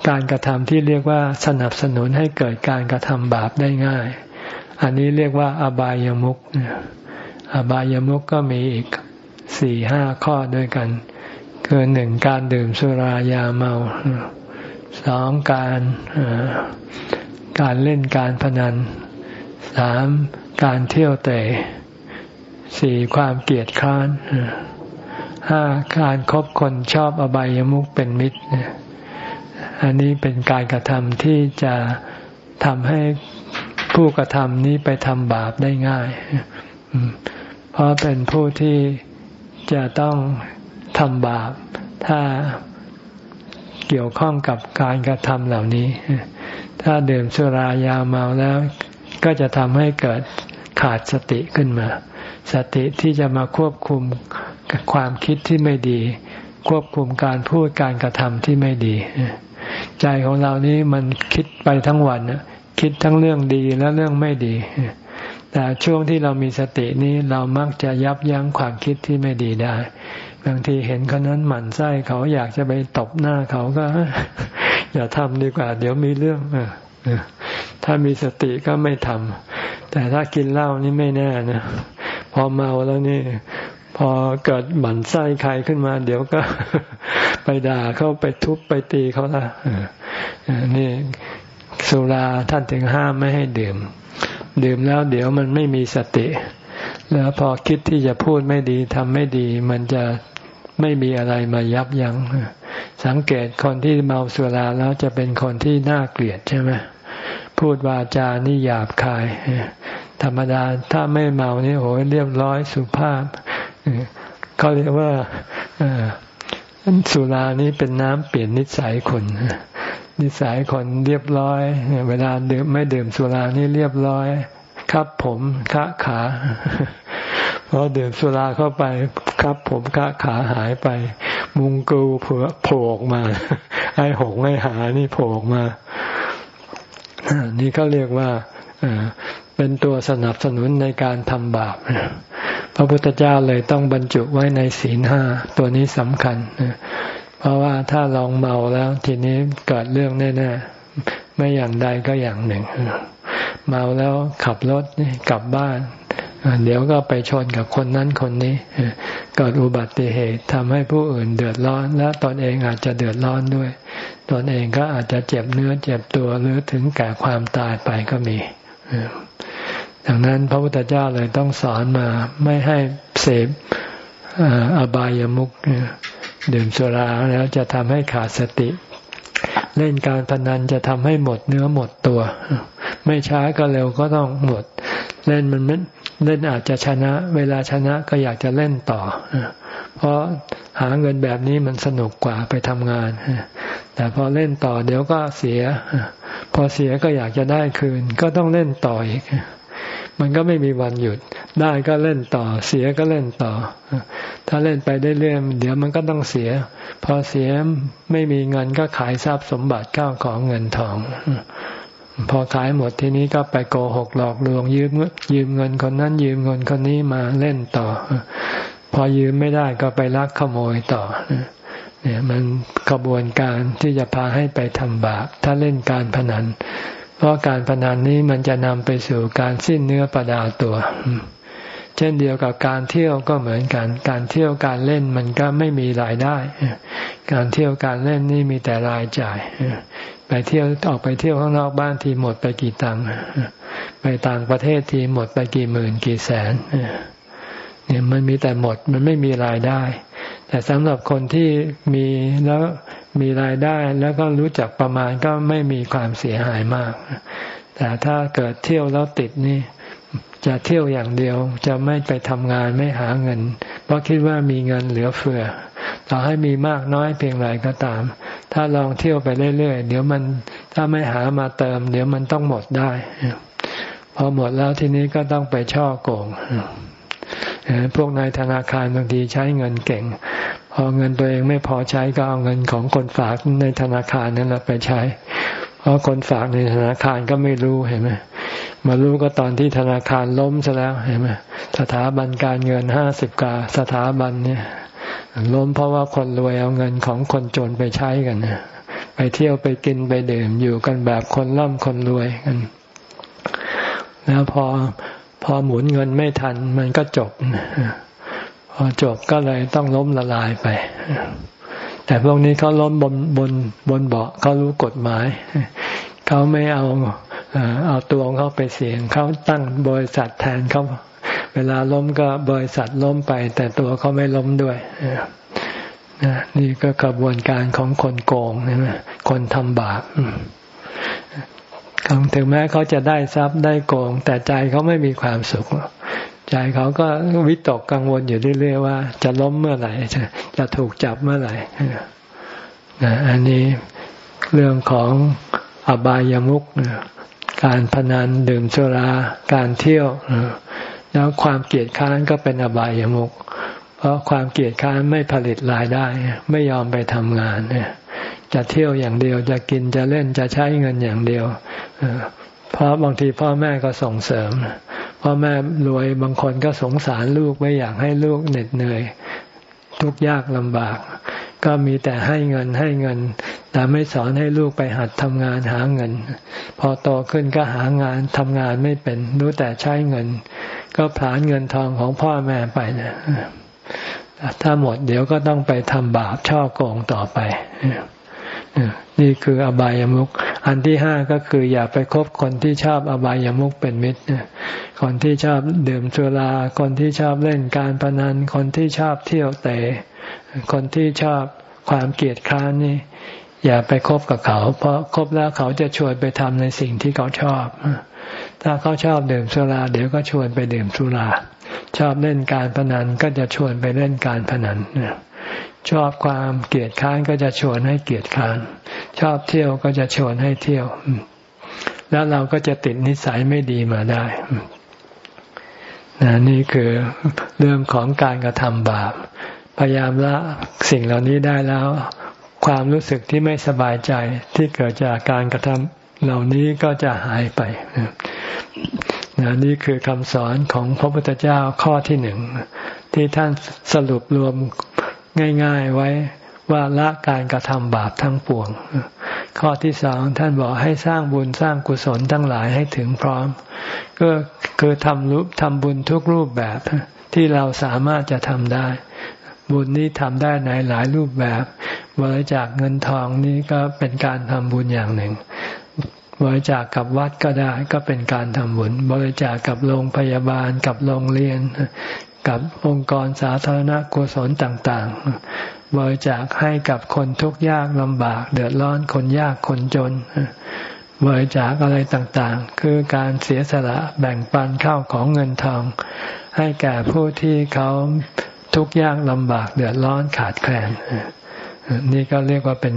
การกระทำที่เรียกว่าสนับสนุนให้เกิดการกระทำบาปได้ง่าย อันนี้เรียกว่า อบายามุกอบายามุกก็มีอีก สี่ห้าข้อด้วยกัน คือหนึ่งการดื่มสุรายาเมาสองการการเล่นการพนันสามการเที่ยวเตะสี่ความเกลียดค้านห้าการครบคนชอบอบายามุกเป็นมิตร อันนี้เป็นการกระทำที่จะทำให้ผู้กระทำนี้ไปทำบาปได้ง่าย เพราะเป็นผู้ที่ จะต้องทำบาป ถ้าเกี่ยวข้องกับการกระทำเหล่านี้ ถ้าดื่มสุรายาเมาแล้วก็จะทำให้เกิดขาดสติขึ้นมา สติที่จะมาควบคุมความคิดที่ไม่ดี ควบคุมการพูดการกระทำที่ไม่ดี ใจของเรานี้มันคิดไปทั้งวันคิดทั้งเรื่องดีและเรื่องไม่ดี แต่ช่วงที่เรามีสตินี้เรามักจะยับยั้งความคิดที่ไม่ดีได้ บางทีเห็นคนนั้นหมั่นไส้เขาอยากจะไปตบหน้าเขาก็ อย่าทำดีกว่า เดี๋ยวมีเรื่องถ้ามีสติก็ไม่ทำแต่ถ้ากินเหล้านี่ไม่แน่นะพอเมาแล้วนี่ พอเกิดหมั่นไส้ใครขึ้นมา เดี๋ยวก็ไปด่าเขาไปทุบไปตีเขาละนี่สุราท่านถึงห้ามไม่ให้ดื่ม ดื่มแล้วเดี๋ยวมันไม่มีสติ แล้วพอคิดที่จะพูดไม่ดีทำไม่ดี มันจะไม่มีอะไรมายับยัง้งสังเกตคนที่เมาสุราแล้วจะเป็นคนที่น่าเกลียดใช่ไหมพูดวาจานี่หยาบคาย ธรรมดาถ้าไม่เมานี่โหเรียบร้อยสุภาพเขาเรียกว่าสุรานี้เป็นน้ำเปลี่ยนนิสัยคน นิสัยคนเรียบร้อย เวลาดื่มไม่ดื่มสุรานี่เรียบร้อย ครับผมคะขาพอดื่มสุราเข้าไป ครับผมคะขาหายไป มุงกูเผือโผล่ออกมา ไอ้หงไอ้หานี่โผล่ออกมานี่เขาเรียกว่าเป็นตัวสนับสนุนในการทำบาปพระพุทธเจ้าเลยต้องบรรจุไว้ในศีลห้าตัวนี้สำคัญ เพราะว่าถ้าลองเมาแล้วทีนี้เกิดเรื่องแน่ๆไม่อย่างใดก็อย่างหนึ่ง เมาแล้วขับรถกลับบ้านเดี๋ยวก็ไปชนกับคนนั้นคนนี้เกิดอุบัติเหตุทำให้ผู้อื่นเดือดร้อน และตนเองอาจจะเดือดร้อนด้วย ตนเองก็อาจจะเจ็บเนื้อเจ็บตัวหรือถึงแก่ความตายไปก็มีดังนั้นพระพุทธเจ้าเลยต้องสอนมาไม่ให้เสพอบายามุก ดื่มสุราแล้วจะทำให้ขาดสติ เล่นการพนันจะทำให้หมดเนื้อหมดตัว ไม่ช้าก็เร็วก็ต้องหมด เล่นมันเล่นอาจจะชนะ เวลาชนะก็อยากจะเล่นต่อ เพราะหาเงินแบบนี้มันสนุกกว่าไปทำงาน แต่พอเล่นต่อเดี๋ยวก็เสีย พอเสียก็อยากจะได้คืน ก็ต้องเล่นต่ออีก มันก็ไม่มีวันหยุด ได้ก็เล่นต่อ เสียก็เล่นต่อ ถ้าเล่นไปได้เรื่อยเดี๋ยวมันก็ต้องเสีย พอเสียไม่มีเงินก็ขายทรัพย์สมบัติข้าวของเงินทอง พอขายหมดทีนี้ก็ไปโกหกหลอกลวงยืมยืมเงินคนนั้น ยืมเงินคนนี้มาเล่นต่อ พอยืมไม่ได้ก็ไปลักขโมยต่อเนี่ยมันกระบวนการที่จะพาให้ไปทำบาปถ้าเล่นการพนัน เพราะการพนันนี้มันจะนำไปสู่การสิ้นเนื้อประดาตัว เช่นเดียวกับการเที่ยวก็เหมือนกัน การเที่ยวการเล่นมันก็ไม่มีรายได้ การเที่ยวการเล่นนี่มีแต่รายจ่าย ไปเที่ยวออกไปเที่ยวข้างนอกบ้านทีหมดไปกี่ตังค์ไปต่างประเทศทีหมดไปกี่หมื่นกี่แสนเนี่ยมันมีแต่หมดมันไม่มีรายได้ แต่สำหรับคนที่มีแล้ว มีรายได้แล้วก็รู้จักประมาณก็ไม่มีความเสียหายมาก แต่ถ้าเกิดเที่ยวแล้วติดนี่ จะเที่ยวอย่างเดียวจะไม่ไปทำงานไม่หาเงิน เพราะคิดว่ามีเงินเหลือเฟือ ต่อให้มีมากน้อยเพียงไรก็ตาม ถ้าลองเที่ยวไปเรื่อยๆ เดี๋ยวมันถ้าไม่หามาเติม เดี๋ยวมันต้องหมดได้ พอหมดแล้วทีนี้ก็ต้องไปช่อโกงพวกนายธนาคารบางทีใช้เงินเก่ง พอเงินตัวเองไม่พอใช้ก็เอาเงินของคนฝากในธนาคารนั่นแหละไปใช้ เพราะคนฝากในธนาคารก็ไม่รู้เห็นไหมมารู้ก็ตอนที่ธนาคารล้มซะแล้วเห็นไหมสถาบันการเงินห้าสิบกาสถาบันเนี่ยล้มเพราะว่าคนรวยเอาเงินของคนจนไปใช้กันไปเที่ยวไปกินไปดื่มอยู่กันแบบคนร่ำคนรวยกันแล้วพอพอหมุนเงินไม่ทันมันก็จบ พอจบก็เลยต้องล้มละลายไป แต่พวกนี้เขาล้มบนบนบนเบาะเขารู้กฎหมาย เขาไม่เอาเอาตัวของเขาไปเสี่ยงเขาตั้งบริษัทแทนเขาเวลาล้มก็บริษัทล้มไป แต่ตัวเขาไม่ล้มด้วยนี่ก็กระบวนการของคนโกงใช่ไหมคนทำบาปถึงแม้เขาจะได้ทรัพย์ได้โกง แต่ใจเขาไม่มีความสุข ใจเขาก็วิตกกังวลอยู่เรื่อยๆว่า จะล้มเมื่อไหร่ จะถูกจับเมื่อไหร่อันนี้เรื่องของอบายามุกการพนันดื่มสุราการเที่ยวแล้วความเกลียดค้านก็เป็นอบายามุกเพราะความเกลียดค้านไม่ผลิตรายได้ ไม่ยอมไปทำงานจะเที่ยวอย่างเดียวจะกินจะเล่นจะใช้เงินอย่างเดียวเพราะบางทีพ่อแม่ก็ส่งเสริม พ่อแม่รวยบางคนก็สงสารลูกไม่อยากให้ลูกเหน็ดเหนื่อย ทุกยากลำบาก ก็มีแต่ให้เงินให้เงิน แต่ไม่สอนให้ลูกไปหัดทำงานหาเงิน พอโตขึ้นก็หางานทำงานไม่เป็นรู้แต่ใช้เงิน ก็ผลานเงินทองของพ่อแม่ไปนะถ้าหมดเดี๋ยวก็ต้องไปทำบาปช่อโกงต่อไป นี่คืออบายามุขอันที่ห้าก็คืออย่าไปคบคนที่ชอบอบายามุขเป็นมิตรคนที่ชอบดื่มสุรา คนที่ชอบเล่นการพนัน คนที่ชอบเที่ยวเตะคนที่ชอบความเกลียดคร้านนี่ อย่าไปคบกับเขา เพราะคบแล้วเขาจะชวนไปทำในสิ่งที่เขาชอบ ถ้าเขาชอบดื่มสุรา เดี๋ยวก็ชวนไปดื่มสุรา ชอบเล่นการพนันก็จะชวนไปเล่นการพนัน ชอบความเกลียดค้านก็จะชวนให้เกลียดค้าน ชอบเที่ยวก็จะชวนให้เที่ยว แล้วเราก็จะติดนิสัยไม่ดีมาได้นนี่คือเรื่องของการกระทำบาป พยายามละสิ่งเหล่านี้ได้แล้ว ความรู้สึกที่ไม่สบายใจที่เกิดจากการกระทำเหล่านี้ก็จะหายไปนะนี่คือคำสอนของพระพุทธเจ้าข้อที่หนึ่งที่ท่านสรุปรวม ง่าย ๆไว้ว่าละการกระทำบาปทั้งปวง ข้อที่สองท่านบอกให้สร้างบุญสร้างกุศลทั้งหลายให้ถึงพร้อม ก็คือทำรูปทำบุญทุกรูปแบบที่เราสามารถจะทำได้ บุญนี้ทำได้ในหลายรูปแบบ บริจาคเงินทองนี้ก็เป็นการทำบุญอย่างหนึ่ง บริจาคกับวัดก็ได้ก็เป็นการทำบุญ บริจาคกับโรงพยาบาลกับโรงเรียน กับองค์กรสาธารณกุศลต่างๆ บริจาคให้กับคนทุกข์ยากลำบาก เดือดร้อนคนยากคนจน บริจาคอะไรต่างๆ คือการเสียสละแบ่งปันข้าวของเงินทอง ให้แก่ผู้ที่เขาทุกข์ยากลำบากเดือดร้อนขาดแคลนนี่ก็เรียกว่าเป็น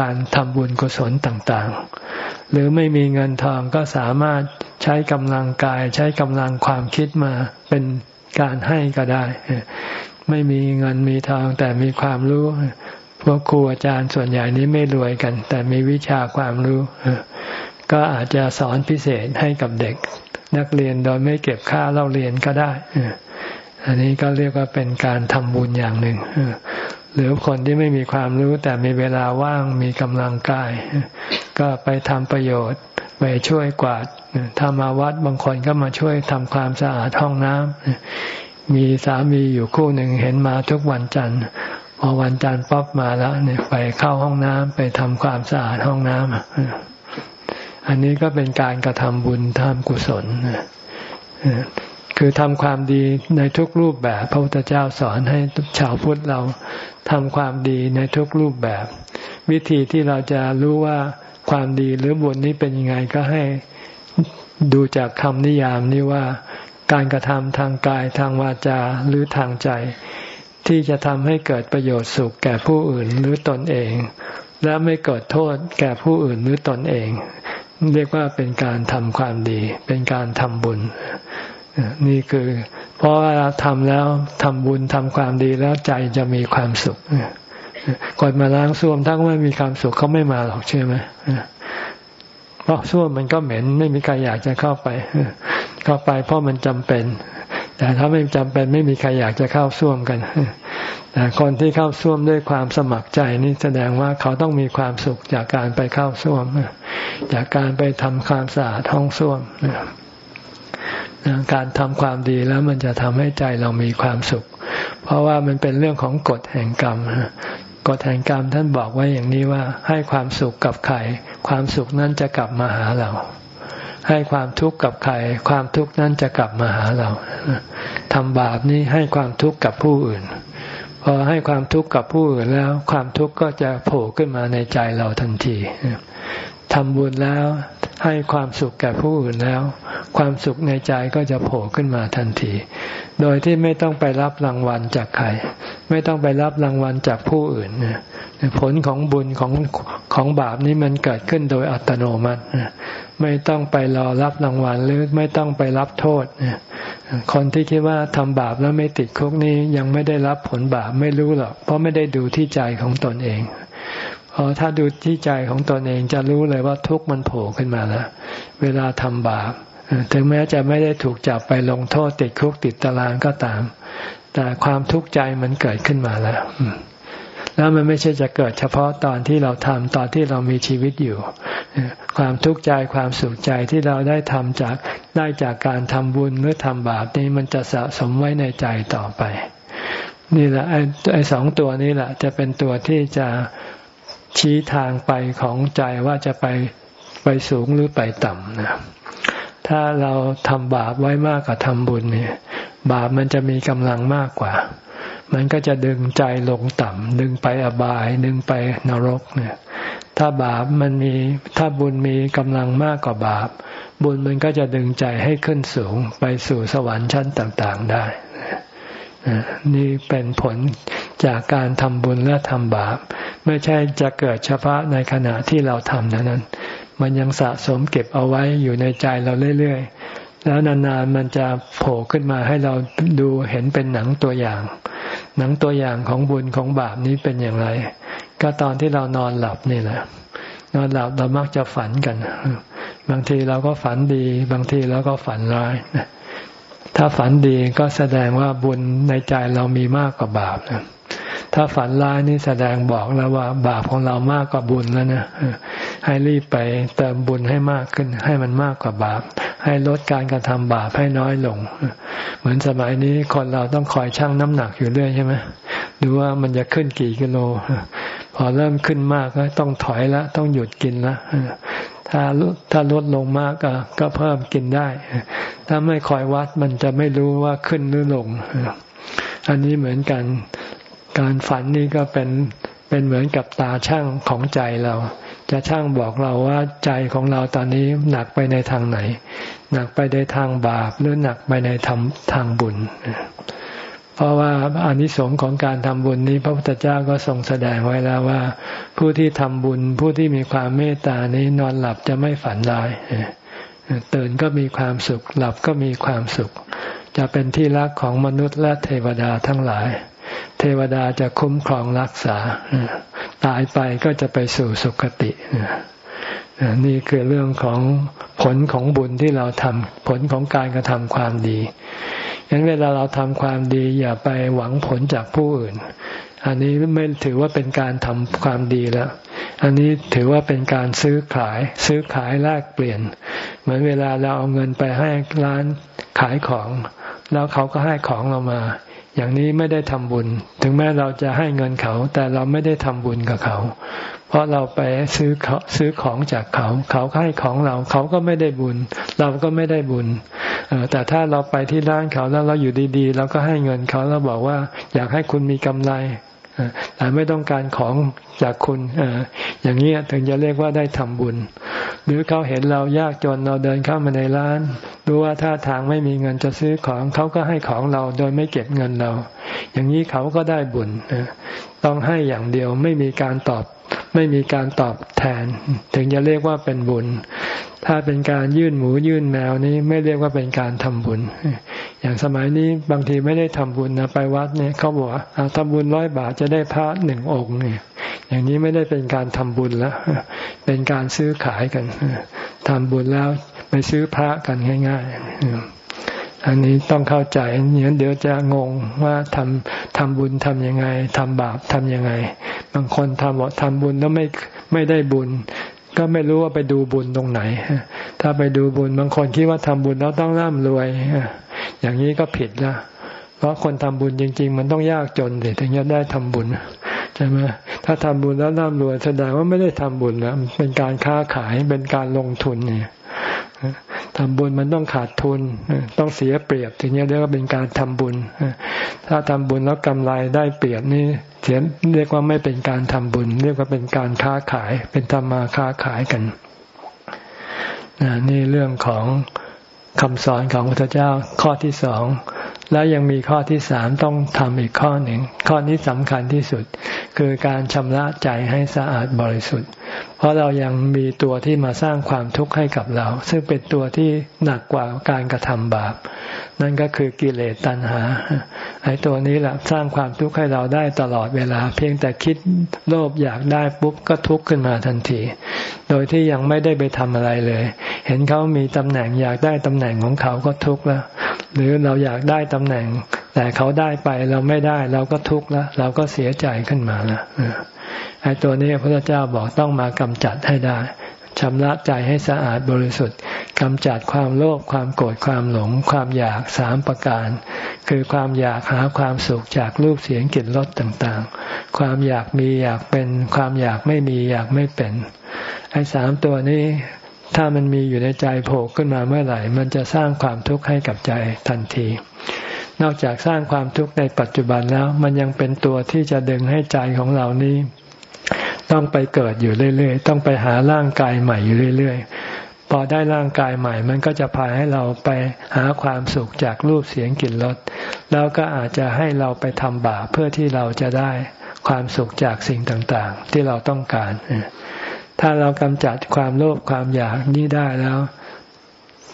การทำบุญกุศลต่างๆ หรือไม่มีเงินทองก็สามารถใช้กำลังกายใช้กำลังความคิดมาเป็น การให้ก็ได้ ไม่มีเงินมีทองแต่มีความรู้ พวกครูอาจารย์ส่วนใหญ่นี้ไม่รวยกัน แต่มีวิชาความรู้ก็อาจจะสอนพิเศษให้กับเด็ก นักเรียนโดยไม่เก็บค่าเล่าเรียนก็ได้อันนี้ก็เรียกว่าเป็นการทำบุญอย่างหนึ่งหรือคนที่ไม่มีความรู้แต่มีเวลาว่างมีกำลังกาย ก็ไปทำประโยชน์ ไปช่วยกวาดถ้ามาวัดบางคนก็มาช่วยทำความสะอาดห้องน้ำมีสามีอยู่คู่หนึ่งเห็นมาทุกวันจันทร์พอวันจันทร์ป๊อบมาแล้วเนี่ยไปเข้าห้องน้ำไปทำความสะอาดห้องน้ำอันนี้ก็เป็นการกระทำบุญทำกุศลคือทำความดีในทุกรูปแบบ พระพุทธเจ้าสอนให้ชาวพุทธเราทำความดีในทุกรูปแบบ วิธีที่เราจะรู้ว่า ความดีหรือบุญนี้เป็นยังไงก็ให้ดูจากคำนิยามนี้ว่าการกระทำทางกายทางวาจาหรือทางใจ ที่จะทำให้เกิดประโยชน์สุขแก่ผู้อื่นหรือตนเอง และไม่เกิดโทษแก่ผู้อื่นหรือตนเอง เรียกว่าเป็นการทำความดี เป็นการทำบุญ นี่คือ เพราะว่าทำแล้วทำบุญทำความดีแล้วใจจะมีความสุข ก่อนมาล้างส้วมถ้าไม่มีความสุขเขาไม่มาหรอกใช่ไหมเพราะส้วมมันก็เหม็นไม่มีใครอยากจะเข้าไป เข้าไปเพราะมันจำเป็น แต่ถ้าไม่จำเป็นไม่มีใครอยากจะเข้าส้วมกันแต่คนที่เข้าส้วมด้วยความสมัครใจนี่แสดงว่าเขาต้องมีความสุขจากการไปเข้าส้วมจากการไปทำความสะอาดห้องส้วมการทำความดีแล้วมันจะทำให้ใจเรามีความสุข เพราะว่ามันเป็นเรื่องของกฎแห่งกรรม กฎแห่งกรรมท่านบอกไว้อย่างนี้ว่า ให้ความสุขกับใครความสุขนั้นจะกลับมาหาเรา ให้ความทุกข์กับใครความทุกข์นั้นจะกลับมาหาเราทำบาปนี้ให้ความทุกข์กับผู้อื่น พอให้ความทุกข์กับผู้อื่นแล้ว ความทุกข์ก็จะโผล่ขึ้นมาในใจเราทันทีทำบุญแล้ว ให้ความสุขแก่ผู้อื่นแล้ว ความสุขในใจก็จะโผล่ขึ้นมาทันที โดยที่ไม่ต้องไปรับรางวัลจากใคร ไม่ต้องไปรับรางวัลจากผู้อื่นผลของบุญของของบาปนี้มันเกิดขึ้นโดยอัตโนมัติไม่ต้องไปรอรับรางวัลหรือไม่ต้องไปรับโทษคนที่คิดว่าทำบาปแล้วไม่ติดคุกนี้ยังไม่ได้รับผลบาปไม่รู้หรอกเพราะไม่ได้ดูที่ใจของตนเอง พอถ้าดูที่ใจของตนเองจะรู้เลยว่าทุกข์มันโผล่ขึ้นมาแล้วเวลาทำบาปถึงแม้จะไม่ได้ถูกจับไปลงโทษติดคุกติดตารางก็ตาม แต่ความทุกข์ใจมันเกิดขึ้นมาแล้ว แล้วมันไม่ใช่จะเกิดเฉพาะตอนที่เราทำตอนที่เรามีชีวิตอยู่ ความทุกข์ใจความสุขใจที่เราได้ทำจากได้จากการทำบุญหรือทำบาปนี้มันจะสะสมไว้ในใจต่อไป นี่แหละไอ้ไอ้สองตัวนี้แหละจะเป็นตัวที่จะ ชี้ทางไปของใจว่าจะไปไปสูงหรือไปต่ำนะถ้าเราทำบาปไว้มากกว่าทำบุญเนี่ย บาปมันจะมีกำลังมากกว่า มันก็จะดึงใจลงต่ำดึงไปอบาย ดึงไปนรกเนี่ย ถ้าบาปมันมีถ้าบุญมีกำลังมากกว่าบาป บุญมันก็จะดึงใจให้ขึ้นสูงไปสู่สวรรค์ชั้นต่าง ๆได้ นี่เป็นผล จากการทำบุญและทำบาป ไม่ใช่จะเกิดเฉพาะในขณะที่เราทำนั้น มันยังสะสมเก็บเอาไว้อยู่ในใจเราเรื่อยๆ แล้วนานๆมันจะโผล่ขึ้นมาให้เราดูเห็นเป็นหนังตัวอย่าง หนังตัวอย่างของบุญของบาปนี้เป็นอย่างไร ก็ตอนที่เรานอนหลับนี่แหละนอนหลับเรามักจะฝันกัน บางทีเราก็ฝันดี บางทีเราก็ฝันร้ายถ้าฝันดีก็แสดงว่าบุญในใจเรามีมากกว่าบาปนะ ถ้าฝันร้ายนี่แสดงบอกแล้วว่า บาปของเรามากกว่าบุญแล้วนะให้รีบไปเติมบุญให้มากขึ้น ให้มันมากกว่าบาป ให้ลดการกระทำบาปให้น้อยลง เหมือนสมัยนี้คนเราต้องคอยชั่งน้ำหนักอยู่เรื่อยใช่ไหมดูว่ามันจะขึ้นกี่กิโล พอเริ่มขึ้นมากก็ต้องถอยละต้องหยุดกินละถ้าถ้าลดลงมากก็ก็เพิ่มกินได้ ถ้าไม่คอยวัดมันจะไม่รู้ว่าขึ้นหรือลง อันนี้เหมือนกัน การฝันนี่ก็เป็นเป็นเหมือนกับตาช่างของใจเรา จะช่างบอกเราว่าใจของเราตอนนี้หนักไปในทางไหน หนักไปในทางบาปหรือหนักไปในทางทางบุญ เพราะว่าอานิสงส์ของการทำบุญนี้ พระพุทธเจ้าก็ทรงแสดงไว้แล้วว่า ผู้ที่ทำบุญ ผู้ที่มีความเมตตานี้นอนหลับจะไม่ฝันร้ายตื่นก็มีความสุข หลับก็มีความสุข จะเป็นที่รักของมนุษย์และเทวดาทั้งหลาย เทวดาจะคุ้มครองรักษา ตายไปก็จะไปสู่สุคติ นี่คือเรื่องของผลของบุญที่เราทำผลของการกระทำความดีงั้นเวลาเราทำความดี อย่าไปหวังผลจากผู้อื่น อันนี้ไม่ถือว่าเป็นการทำความดีแล้ว อันนี้ถือว่าเป็นการซื้อขาย ซื้อขายแลกเปลี่ยน เหมือนเวลาเราเอาเงินไปให้ร้านขายของ แล้วเขาก็ให้ของเรามา อย่างนี้ไม่ได้ทำบุญ ถึงแม้เราจะให้เงินเขา แต่เราไม่ได้ทำบุญกับเขา เพราะเราไปซื้อซื้อของจากเขา เขาให้ของเรา เขาก็ไม่ได้บุญ เราก็ไม่ได้บุญแต่ถ้าเราไปที่ร้านเขาแล้วเราอยู่ดีๆเราก็ให้เงินเขาแล้วบอกว่า อยากให้คุณมีกำไรแต่ไม่ต้องการของจากคุณอย่างนี้ถึงจะเรียกว่าได้ทำบุญ หรือเขาเห็นเรายากจนเราเดินเข้ามาในร้าน ดูว่าท่าทางไม่มีเงินจะซื้อของเขาก็ให้ของเราโดยไม่เก็บเงินเรา อย่างนี้เขาก็ได้บุญต้องให้อย่างเดียวไม่มีการตอบ ไม่มีการตอบแทน ถึงจะเรียกว่าเป็นบุญ ถ้าเป็นการยื่นหมูยื่นแมวนี้ไม่เรียกว่าเป็นการทำบุญ อย่างสมัยนี้บางทีไม่ได้ทำบุญนะไปวัดเนี่ยเขาบอกว่าทำบุญร้อยบาทจะได้พระหนึ่งองค์เนี่ยอย่างนี้ไม่ได้เป็นการทำบุญแล้ว เป็นการซื้อขายกันทำบุญแล้ว ไปซื้อพระกันง่าย ๆ อันนี้ต้องเข้าใจเนี่ยเดี๋ยวจะงงว่าทำทำบุญทำยังไงทำบาปทำยังไง บางคนทำบอกทำบุญแล้วไม่ไม่ได้บุญ ก็ไม่รู้ว่าไปดูบุญตรงไหน ถ้าไปดูบุญบางคนคิดว่าทำบุญแล้วต้องร่ำรวย อย่างนี้ก็ผิดละเพราะคนทำบุญจริง ๆ มันต้องยากจนถึงจะได้ทำบุญใช่ไหมถ้าทำบุญแล้วร่ำรวยแสดงว่าไม่ได้ทำบุญแล้วเป็นการค้าขายเป็นการลงทุนเนี่ย ทำบุญมันต้องขาดทุน ต้องเสียเปรียบ ถึงจะเรียกว่าเป็นการทำบุญ ถ้าทำบุญแล้วกำไรได้เปรียบนี่เสียเรียกว่าไม่เป็นการทำบุญ เรียกว่าเป็นการค้าขาย เป็นธรรมาค้าขายกันนี่เรื่องของคำสอนของพระเจ้าข้อที่สอง แล้วยังมีข้อที่สามต้องทำอีกข้อหนึ่ง ข้อนี้สำคัญที่สุด คือการชำระใจให้สะอาดบริสุทธิ์ เพราะเรายังมีตัวที่มาสร้างความทุกข์ให้กับเรา ซึ่งเป็นตัวที่หนักกว่าการกระทำบาป นั่นก็คือกิเลสตัณหาไอ้ตัวนี้แหละสร้างความทุกข์ให้เราได้ตลอดเวลา เพียงแต่คิดโลภอยากได้ปุ๊บก็ทุกข์ขึ้นมาทันที โดยที่ยังไม่ได้ไปทำอะไรเลย เห็นเขามีตำแหน่งอยากได้ตำแหน่งของเขาก็ทุกข์แล้ว หรือเราอยากได้ตำแหน่ง แต่เขาได้ไปเราไม่ได้เราก็ทุกข์แล้ว เราก็เสียใจขึ้นมาแล้วไอ้ตัวนี้พระเจ้าบอกต้องมากำจัดให้ได้ ชำระใจให้สะอาดบริสุทธิ์กำจัดความโลภความโกรธความหลง ความอยากสามประการ คือความอยากหาความสุขจากรูปเสียงกลิ่นรสต่างๆ ความอยากมีอยากเป็น ความอยากไม่มีอยากไม่เป็นไอ้สามตัวนี้ถ้ามันมีอยู่ในใจโผล่ขึ้นมาเมื่อไหร่ มันจะสร้างความทุกข์ให้กับใจทันที นอกจากสร้างความทุกข์ในปัจจุบันแล้ว มันยังเป็นตัวที่จะดึงให้ใจของเรานี้ ต้องไปเกิดอยู่เรื่อยๆ ต้องไปหาร่างกายใหม่อยู่เรื่อยๆ พอได้ร่างกายใหม่ มันก็จะพาให้เราไปหาความสุขจากรูปเสียงกลิ่นรส แล้วก็อาจจะให้เราไปทำบาปเพื่อที่เราจะได้ความสุขจากสิ่งต่างๆ ที่เราต้องการ ถ้าเรากำจัดความโลภความอยากนี้ได้แล้ว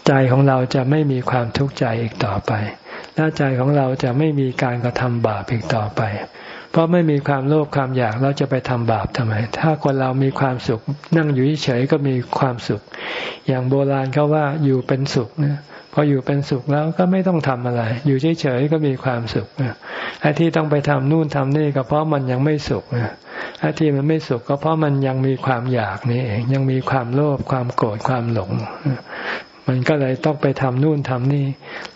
ใจของเราจะไม่มีความทุกข์ใจอีกต่อไป และใจของเราจะไม่มีการกระทำบาปอีกต่อไป เพราะไม่มีความโลภความอยากเราจะไปทำบาปทำไม ถ้าคนเรามีความสุข นั่งอยู่เฉยก็มีความสุข อย่างโบราณเขาว่าอยู่เป็นสุขนะพออยู่เป็นสุขแล้วก็ไม่ต้องทำอะไร อยู่เฉยๆก็มีความสุขไอ้ที่ต้องไปทำนู่นทำนี่ก็เพราะมันยังไม่สุขไอ้ที่มันไม่สุขก็เพราะมันยังมีความอยากนี่เองยังมีความโลภความโกรธความหลง มันก็เลยต้องไปทำนู่นทำนี่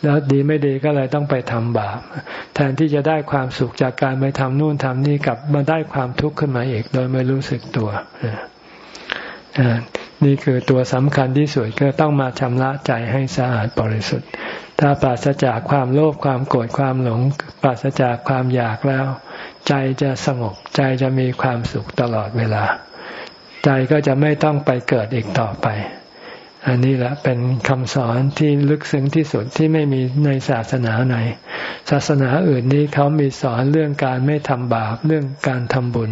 แล้วดีไม่ดีก็เลยต้องไปทำบาป แทนที่จะได้ความสุขจากการไปทำนู่นทำนี่กลับมาได้ความทุกข์ขึ้นมาอีก โดยไม่รู้สึกตัวนี่คือตัวสำคัญที่สุดก็ต้องมาชำระใจให้สะอาดบริสุทธิ์ ถ้าปราศจากความโลภความโกรธความหลง ปราศจากความอยากแล้ว ใจจะสงบใจจะมีความสุขตลอดเวลา ใจก็จะไม่ต้องไปเกิดอีกต่อไป อันนี้แหละเป็นคำสอนที่ลึกซึ้งที่สุดที่ไม่มีในศาสนาไหน ศาสนาอื่นนี้เขามีสอนเรื่องการไม่ทำบาปเรื่องการทำบุญ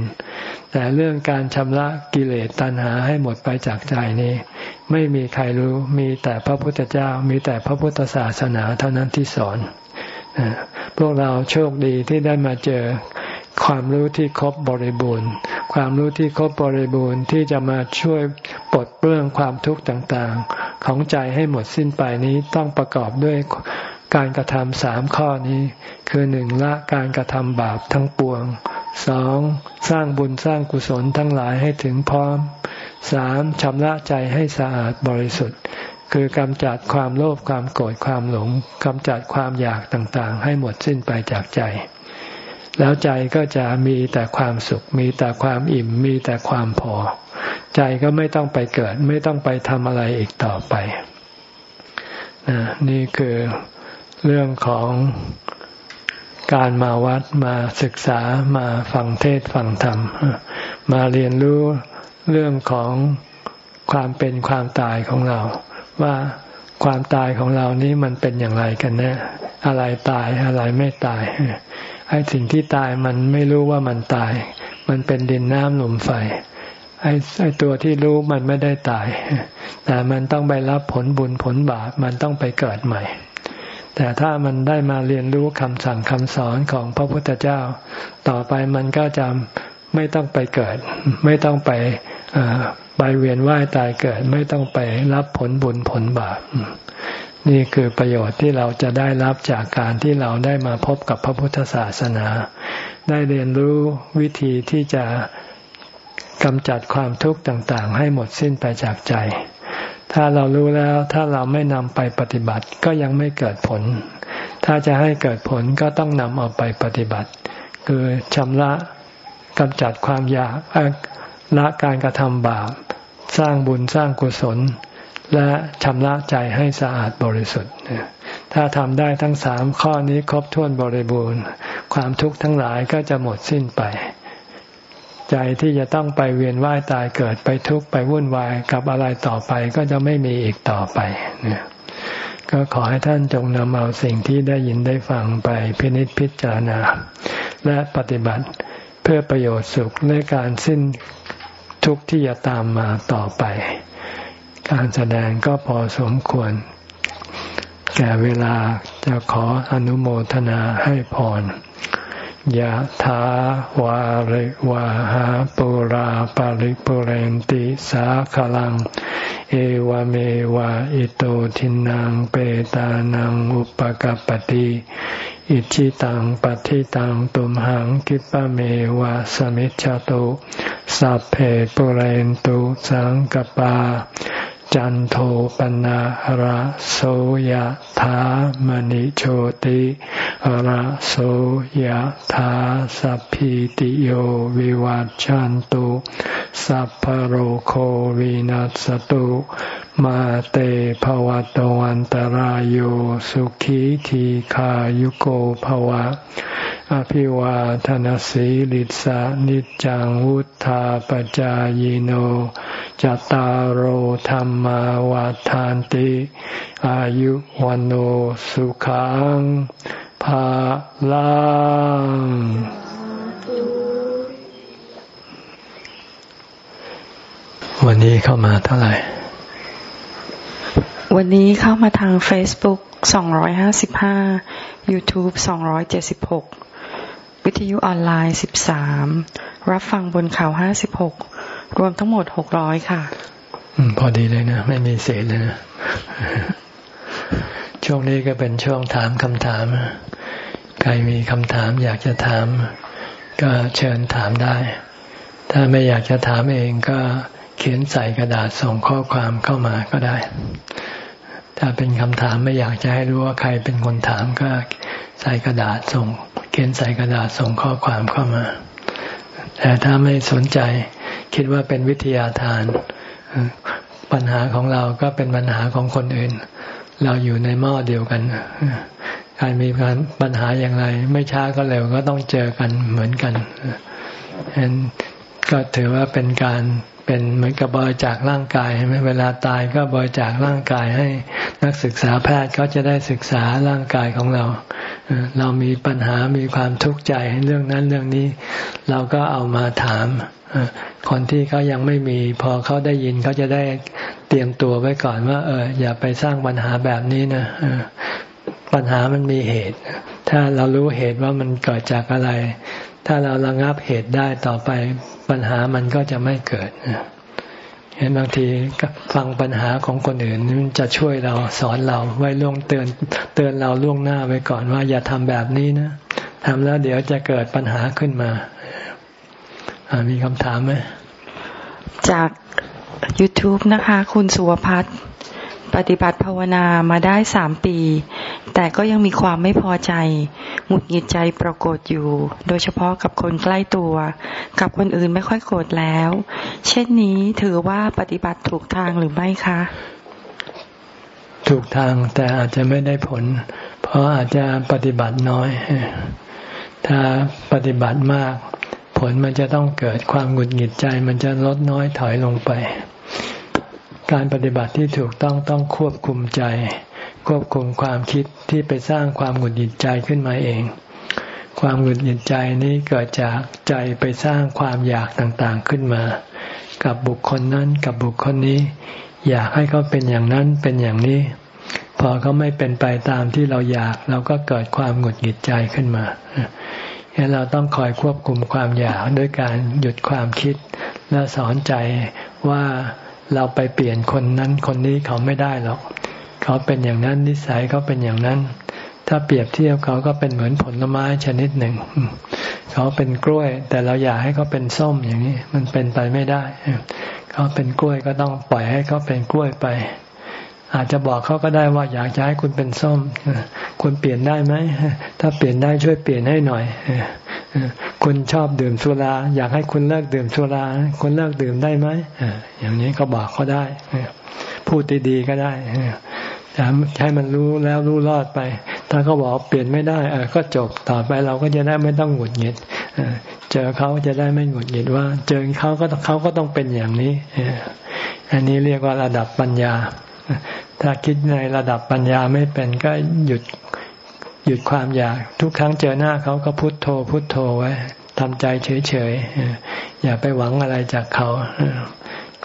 แต่เรื่องการชำระกิเลสตัณหาให้หมดไปจากใจนี้ ไม่มีใครรู้มีแต่พระพุทธเจ้ามีแต่พระพุทธศาสนาเท่านั้นที่สอนพวกเราโชคดีที่ได้มาเจอ ความรู้ที่ครบบริบูรณ์ ความรู้ที่ครบบริบูรณ์ที่จะมาช่วยปลดเปลื้องความทุกข์ต่างๆ ของใจให้หมดสิ้นไปนี้ต้องประกอบด้วยการกระทำสามข้อนี้ คือหนึ่งละการกระทำบาปทั้งปวงสองสร้างบุญสร้างกุศลทั้งหลายให้ถึงพร้อมสามชำระใจให้สะอาดบริสุทธิ์ คือกำจัดความโลภความโกรธความหลงกำจัดความอยากต่างๆ ให้หมดสิ้นไปจากใจ แล้วใจก็จะมีแต่ความสุข มีแต่ความอิ่ม มีแต่ความพอ ใจก็ไม่ต้องไปเกิด ไม่ต้องไปทำอะไรอีกต่อไป นี่คือเรื่องของการมาวัดมาศึกษามาฟังเทศฟังธรรม มาเรียนรู้เรื่องของความเป็นความตายของเรา ว่าความตายของเรานี้มันเป็นอย่างไรกันแนะ่อะไรตายอะไรไม่ตาย ไอ้สิ่งที่ตายมันไม่รู้ว่ามันตาย มันเป็นดินน้ำลมไฟไอ้ไอ้ตัวที่รู้มันไม่ได้ตาย แต่มันต้องไปรับผลบุญผลบาปมันต้องไปเกิดใหม่ แต่ถ้ามันได้มาเรียนรู้คำสั่งคำสอนของพระพุทธเจ้า ต่อไปมันก็จะไม่ต้องไปเกิด ไม่ต้องไปไปเวียนว่ายตายเกิด ไม่ต้องไปรับผลบุญผลบาป นี่คือประโยชน์ที่เราจะได้รับจากการที่เราได้มาพบกับพระพุทธศาสนา ได้เรียนรู้วิธีที่จะกำจัดความทุกข์ต่างๆ ให้หมดสิ้นไปจากใจ ถ้าเรารู้แล้วถ้าเราไม่นำไปปฏิบัติก็ยังไม่เกิดผล ถ้าจะให้เกิดผลก็ต้องนำเอาไปปฏิบัติ คือชำระกำจัดความอยากละการกระทำบาป สร้างบุญสร้างกุศล และชำระใจให้สะอาดบริสุทธิ์ ถ้าทำได้ทั้งสามข้อนี้ครบถ้วนบริบูรณ์ ความทุกข์ทั้งหลายก็จะหมดสิ้นไป ใจที่จะต้องไปเวียนว่ายตายเกิดไปทุกข์ไปวุ่นวายกับอะไรต่อไปก็จะไม่มีอีกต่อไปเนี่ยก็ขอให้ท่านจงนำเอาสิ่งที่ได้ยินได้ฟังไปพินิจพิจารณา และปฏิบัติเพื่อประโยชน์สุขและการสิ้นทุกข์ที่จะตามมาต่อไป การแสดงก็พอสมควร แก่เวลาจะขออนุโมทนาให้พรยะถาวาริวาหาปุราปาริปุเรนติสาขลัง เอวเมวะอิโตทินังเปตานังอุปกปติอิชิตังปฏิตังตุมหังคิปะเมวะสมิจฉตุสัพเพปุเรนตุสังกปา จันโทปนะระโสยธามณิโชติระโสยธาสัพพิติโยวิวัจจันตุสัพพโรโควินัสตุมาเตภวัตวันตารโยสุขีทีขายุโกภวะ อภิวาทนสีลิสานิจังวุธาปจายโนจตารโหธรรมวาทานติ อายุวันโอสุขังภาลังวันนี้เข้ามาเท่าไหร่ วันนี้เข้ามาทาง Facebook 255 YouTube 276 วิทยุออนไลน์สิบสามรับฟังบนเขาห้าสิบหกรวมทั้งหมดหกร้อยค่ะพอดีเลยนะ ไม่มีเศษเลยนะ ช่วงนี้ก็เป็นช่วงถามคำถาม ใครมีคำถามอยากจะถาม ก็เชิญถามได้ ถ้าไม่อยากจะถามเองก็เขียนใส่กระดาษส่งข้อความเข้ามาก็ได้ ถ้าเป็นคำถามไม่อยากจะให้รู้ว่าใครเป็นคนถามก็ใส่กระดาษส่ง ขียนใส่กระดาษส่งข้อความเข้ามา แต่ถ้าไม่สนใจคิดว่าเป็นวิทยาทาน ปัญหาของเราก็เป็นปัญหาของคนอื่น เราอยู่ในหม้อเดียวกันใครมีปัญหาอย่างไร ไม่ช้าก็เร็วก็ต้องเจอกันเหมือนกันฉะนั้นก็ถือว่าเป็นการ เป็นเหมือนกับบริจาคร่างกายใช่ไหมเวลาตายก็บริจาคร่างกายให้นักศึกษาแพทย์เขาจะได้ศึกษาร่างกายของเรา เรามีปัญหามีความทุกข์ใจเรื่องนั้นเรื่องนี้ เราก็เอามาถามคนที่เขายังไม่มี พอเขาได้ยินเขาจะได้เตรียมตัวไว้ก่อนว่า เออ อย่าไปสร้างปัญหาแบบนี้นะปัญหามันมีเหตุ ถ้าเรารู้เหตุว่ามันเกิดจากอะไร ถ้าเราระงับเหตุได้ต่อไปปัญหามันก็จะไม่เกิดเห็นบางทีฟังปัญหาของคนอื่นมันจะช่วยเราสอนเราไว้ล่วงเตือนเตือนเราล่วงหน้าไว้ก่อนว่าอย่าทำแบบนี้นะทำแล้วเดี๋ยวจะเกิดปัญหาขึ้นมามีคำถามไหมจาก YouTube นะคะ คุณสุวพัฒน์ ปฏิบัติภาวนามาได้สามปี แต่ก็ยังมีความไม่พอใจหงุดหงิดใจปรากฏอยู่ โดยเฉพาะกับคนใกล้ตัว กับคนอื่นไม่ค่อยโกรธแล้ว เช่นนี้ถือว่าปฏิบัติถูกทางหรือไม่คะ ถูกทางแต่อาจจะไม่ได้ผล เพราะอาจจะปฏิบัติน้อย ถ้าปฏิบัติมาก ผลมันจะต้องเกิดความหงุดหงิดใจ มันจะลดน้อยถอยลงไป การปฏิบัติที่ถูกต้องต้องควบคุมใจ ควบคุมความคิดที่ไปสร้างความหงุดหงิดใจขึ้นมาเอง ความหงุดหงิดใจนี้เกิดจากใจไปสร้างความอยากต่างๆขึ้นมา กับบุคคลนั้นกับบุคคลนี้ อยากให้เขาเป็นอย่างนั้นเป็นอย่างนี้ พอเขาไม่เป็นไปตามที่เราอยาก เราก็เกิดความหงุดหงิดใจขึ้นมาดังนั้นเราต้องคอยควบคุมความอยากด้วยการหยุดความคิดและสอนใจว่า เราไปเปลี่ยนคนนั้นคนนี้เขาไม่ได้หรอก เขาเป็นอย่างนั้นนิสัยเขาเป็นอย่างนั้น ถ้าเปรียบเทียบเขาก็เป็นเหมือนผลไม้ชนิดหนึ่ง เขาเป็นกล้วย แต่เราอยากให้เขาเป็นส้มอย่างนี้ มันเป็นไปไม่ได้ เขาเป็นกล้วยก็ต้องปล่อยให้เขาเป็นกล้วยไป อาจจะบอกเขาก็ได้ว่าอยากจะให้คุณเป็นส้มคุณเปลี่ยนได้ไหมถ้าเปลี่ยนได้ช่วยเปลี่ยนให้หน่อยคุณชอบดื่มสุรา อยากให้คุณเลิกดื่มสุรา คุณเลิกดื่มได้ไหมอย่างนี้ก็บอกเขาได้พูดดีๆก็ได้จะให้มันรู้แล้วรู้รอดไป ถ้าเขาบอกเปลี่ยนไม่ได้ก็จบต่อไปเราก็จะได้ไม่ต้องหงุดหงิดเจอเขาจะได้ไม่หงุดหงิดว่า เจอเขาก็เขาก็ต้องเป็นอย่างนี้อันนี้เรียกว่าระดับปัญญา ถ้าคิดในระดับปัญญาไม่เป็นก็หยุดหยุดความอยาก ทุกครั้งเจอหน้าเขาก็พุโทโธ พุโทโธไว้ทำใจเฉยๆอย่าไปหวังอะไรจากเขา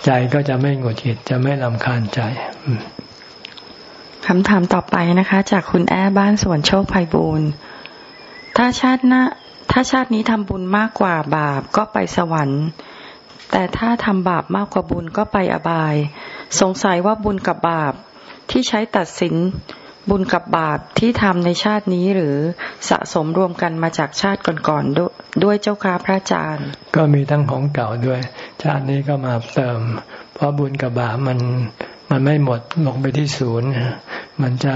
ใจก็จะไม่หงุดหงิดจะไม่ลำคาญใจคำถามต่อไปนะคะ จากคุณแอ้บ้านสวนโชคภัยบูรณ์ถ้าชาติหน้าถ้าชาตินี้ทำบุญมากกว่าบาปก็ไปสวรรค์ แต่ถ้าทำบาปมากกว่าบุญก็ไปอบาย สงสัยว่าบุญกับบาปที่ใช้ตัดสินบุญกับบาปที่ทำในชาตินี้หรือสะสมรวมกันมาจากชาติก่อนๆด้วยเจ้าค่ะพระอาจารย์ ก็มีทั้งของเก่าด้วย ชาตินี้ก็มาเติม เพราะบุญกับบาปมันมันไม่หมดลงไปที่ศูนย์มันจะ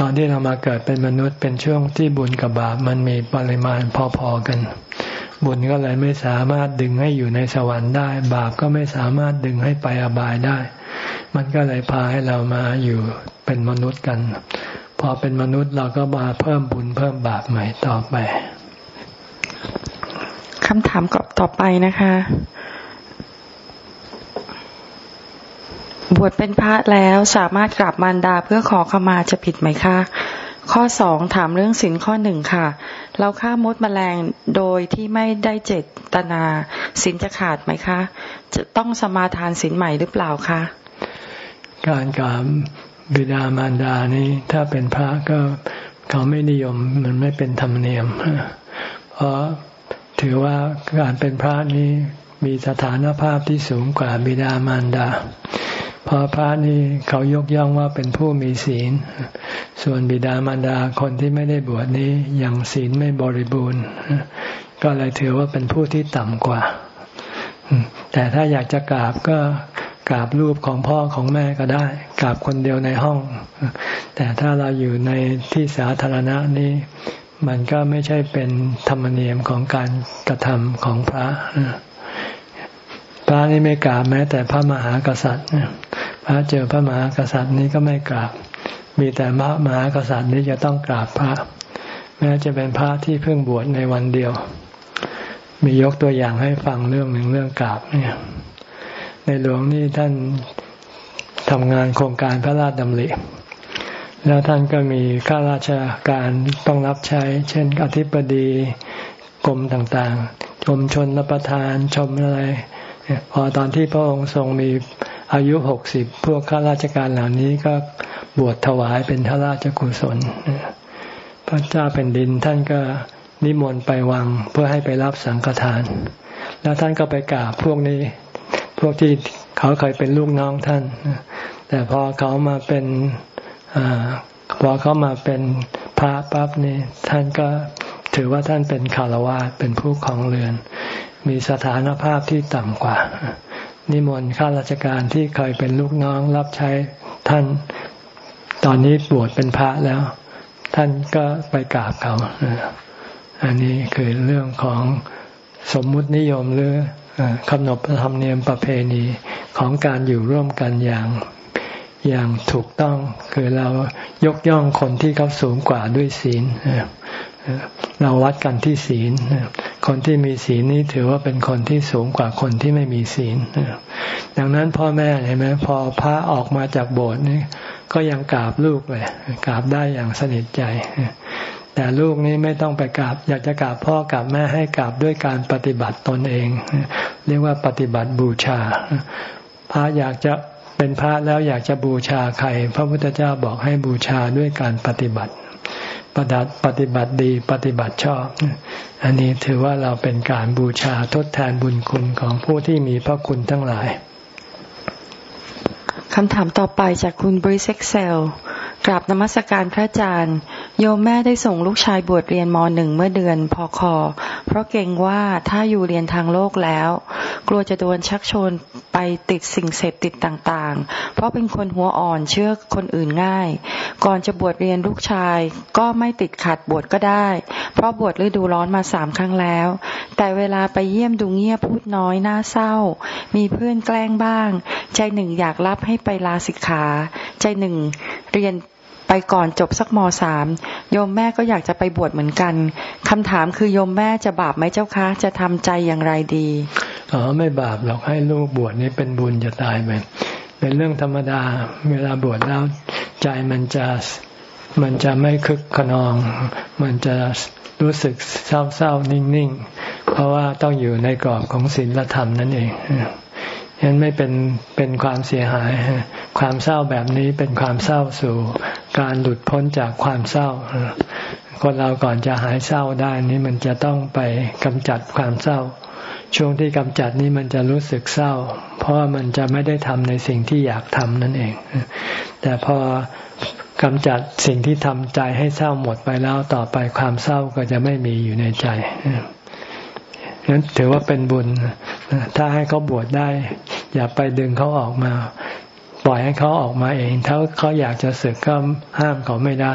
ตอนที่เรามาเกิดเป็นมนุษย์เป็นช่วงที่บุญกับบาปมันมีปริมาณพอๆกัน บุญก็เลยไม่สามารถดึงให้อยู่ในสวรรค์ได้ บาปก็ไม่สามารถดึงให้ไปอบายได้ มันก็เลยพาให้เรามาอยู่เป็นมนุษย์กัน พอเป็นมนุษย์เราก็มาเพิ่มบุญเพิ่มบาปใหม่ต่อไปคำถามกต่อไปนะคะ บวชเป็นพระแล้วสามารถกราบมารดาเพื่อขอขมาจะผิดไหมคะ ข้อสองถามเรื่องสินข้อหนึ่งค่ะ เราฆ่ามดแมลงโดยที่ไม่ได้เจตนาสินจะขาดไหมคะ จะต้องสมาทานสินใหม่หรือเปล่าคะ การกราบบิดามารดานี่ถ้าเป็นพระก็เขาไม่นิยมมันไม่เป็นธรรมเนียม เพราะถือว่าการเป็นพระนี้ มีสถานภาพที่สูงกว่าบิดามารดา เพราะพระนี่เขายกย่องว่าเป็นผู้มีศีล ส่วนบิดามารดาคนที่ไม่ได้บวชนี้ยังศีลไม่บริบูรณ์ ก็เลยถือว่าเป็นผู้ที่ต่ำกว่า แต่ถ้าอยากจะกราบก็กราบรูปของพ่อของแม่ก็ได้กราบคนเดียวในห้อง แต่ถ้าเราอยู่ในที่สาธารณะนี้มันก็ไม่ใช่เป็นธรรมเนียมของการกระทำของพระ ระนี่ไม่กราบแม้ แต่พระมหากษัตริย์พระเจอพระมหากษัตริย์นี้ก็ไม่กราบ มีแต่พระมหากษัตริย์นี้จะต้องกราบพระ แม้จะเป็นพระที่เพิ่งบวชในวันเดียว มียกตัวอย่างให้ฟังเรื่องหนึ่งเรื่องกราบเนี่ย ในหลวงนี่ท่านทำงานโครงการพระราชดำริแล้วท่านก็มีข้าราชการต้องรับใช้ เช่น อธิบดีกรมต่างๆ ชมชนรับประทานชมอะไร พอตอนที่พระองค์ทรงมีอายุหกสิบพวกข้าราชการเหล่านี้ก็บวชถวายเป็นพระราชกุศล พระเจ้าเป็นดินท่านก็นิมนต์ไปวังเพื่อให้ไปรับสังฆทาน แล้วท่านก็ไปกราบพวกนี้ พวกที่เขาเคยเป็นลูกน้องท่าน แต่พอเขามาเป็นอพอเขามาเป็นพระปั๊บนี่ท่านก็ถือว่าท่านเป็นคารวะเป็นผู้ของเรือน มีสถานภาพที่ต่ำกว่า นิมนต์ข้าราชการที่เคยเป็นลูกน้องรับใช้ท่าน ตอนนี้บวชเป็นพระแล้ว ท่านก็ไปกราบเขา อันนี้คือเรื่องของสมมุตินิยมหรือขนบธรรมเนียมประเพณีของการอยู่ร่วมกันอย่างอย่างถูกต้องคือเรายกย่องคนที่เขาสูงกว่าด้วยศีล เราวัดกันที่ศีล คนที่มีศีลนี้ถือว่าเป็นคนที่สูงกว่าคนที่ไม่มีศีลดังนั้นพ่อแม่เห็นไหมพอพระออกมาจากโบสถ์นี่ก็ยังกราบลูกเลยกราบได้อย่างสนิทใจ แต่ลูกนี้ไม่ต้องไปกราบ อยากจะกราบพ่อกราบแม่ให้กราบด้วยการปฏิบัติตนเอง เรียกว่าปฏิบัติบูชา พระอยากจะเป็นพระแล้วอยากจะบูชาใคร พระพุทธเจ้าบอกให้บูชาด้วยการปฏิบัติ ปฏิปฏิบัติดีปฏิบัติชอบ อันนี้ถือว่าเราเป็นการบูชาทดแทนบุญคุณของผู้ที่มีพระคุณทั้งหลายคำถามต่อไปจากคุณบริเซ็กเซล กราบนมัสการพระอาจารย์ โยมแม่ได้ส่งลูกชายบวชเรียนมหนึ่งเมื่อเดือนพอคอเพราะเกรงว่าถ้าอยู่เรียนทางโลกแล้ว กลัวจะโดนชักชวนไปติดสิ่งเสพติดต่างๆ เพราะเป็นคนหัวอ่อนเชื่อคนอื่นง่าย ก่อนจะบวชเรียนลูกชายก็ไม่ติดขัดบวชก็ได้ เพราะบวชฤดูร้อนมาสามครั้งแล้ว แต่เวลาไปเยี่ยมดูเงียบพูดน้อยน่าเศร้า มีเพื่อนแกล้งบ้าง ใจหนึ่งอยากรับให้ไปลาสิกขา ใจหนึ่งเรียน ไปก่อนจบสักมสามโยมแม่ก็อยากจะไปบวชเหมือนกันคำถามคือโยมแม่จะบาปไหมเจ้าคะจะทำใจอย่างไรดีอ๋อไม่บาปหรอกให้ลูกบวชนี่เป็นบุญจะตายไปเป็นเรื่องธรรมดา เวลาบวชแล้วใจมันจะมันจะไม่คึกขนอง มันจะรู้สึกเศร้าๆ นิ่งๆ เพราะว่าต้องอยู่ในกรอบของศีลธรรมนั่นเอง ฉะนั้นไม่เป็นเป็นความเสียหาย ความเศร้าแบบนี้เป็นความเศร้าสู่ การหลุดพ้นจากความเศร้า คนเราก่อนจะหายเศร้าได้นี้มันจะต้องไปกำจัดความเศร้า ช่วงที่กำจัดนี้มันจะรู้สึกเศร้า เพราะมันจะไม่ได้ทำในสิ่งที่อยากทำนั่นเอง แต่พอกำจัดสิ่งที่ทำใจให้เศร้าหมดไปแล้วต่อไปความเศร้าก็จะไม่มีอยู่ในใจ นั้นถือว่าเป็นบุญ ถ้าให้เขาบวชได้ อย่าไปดึงเขาออกมา ปล่อยให้เขาออกมาเอง ถ้าเขาอยากจะสึกก็ห้ามเขาไม่ได้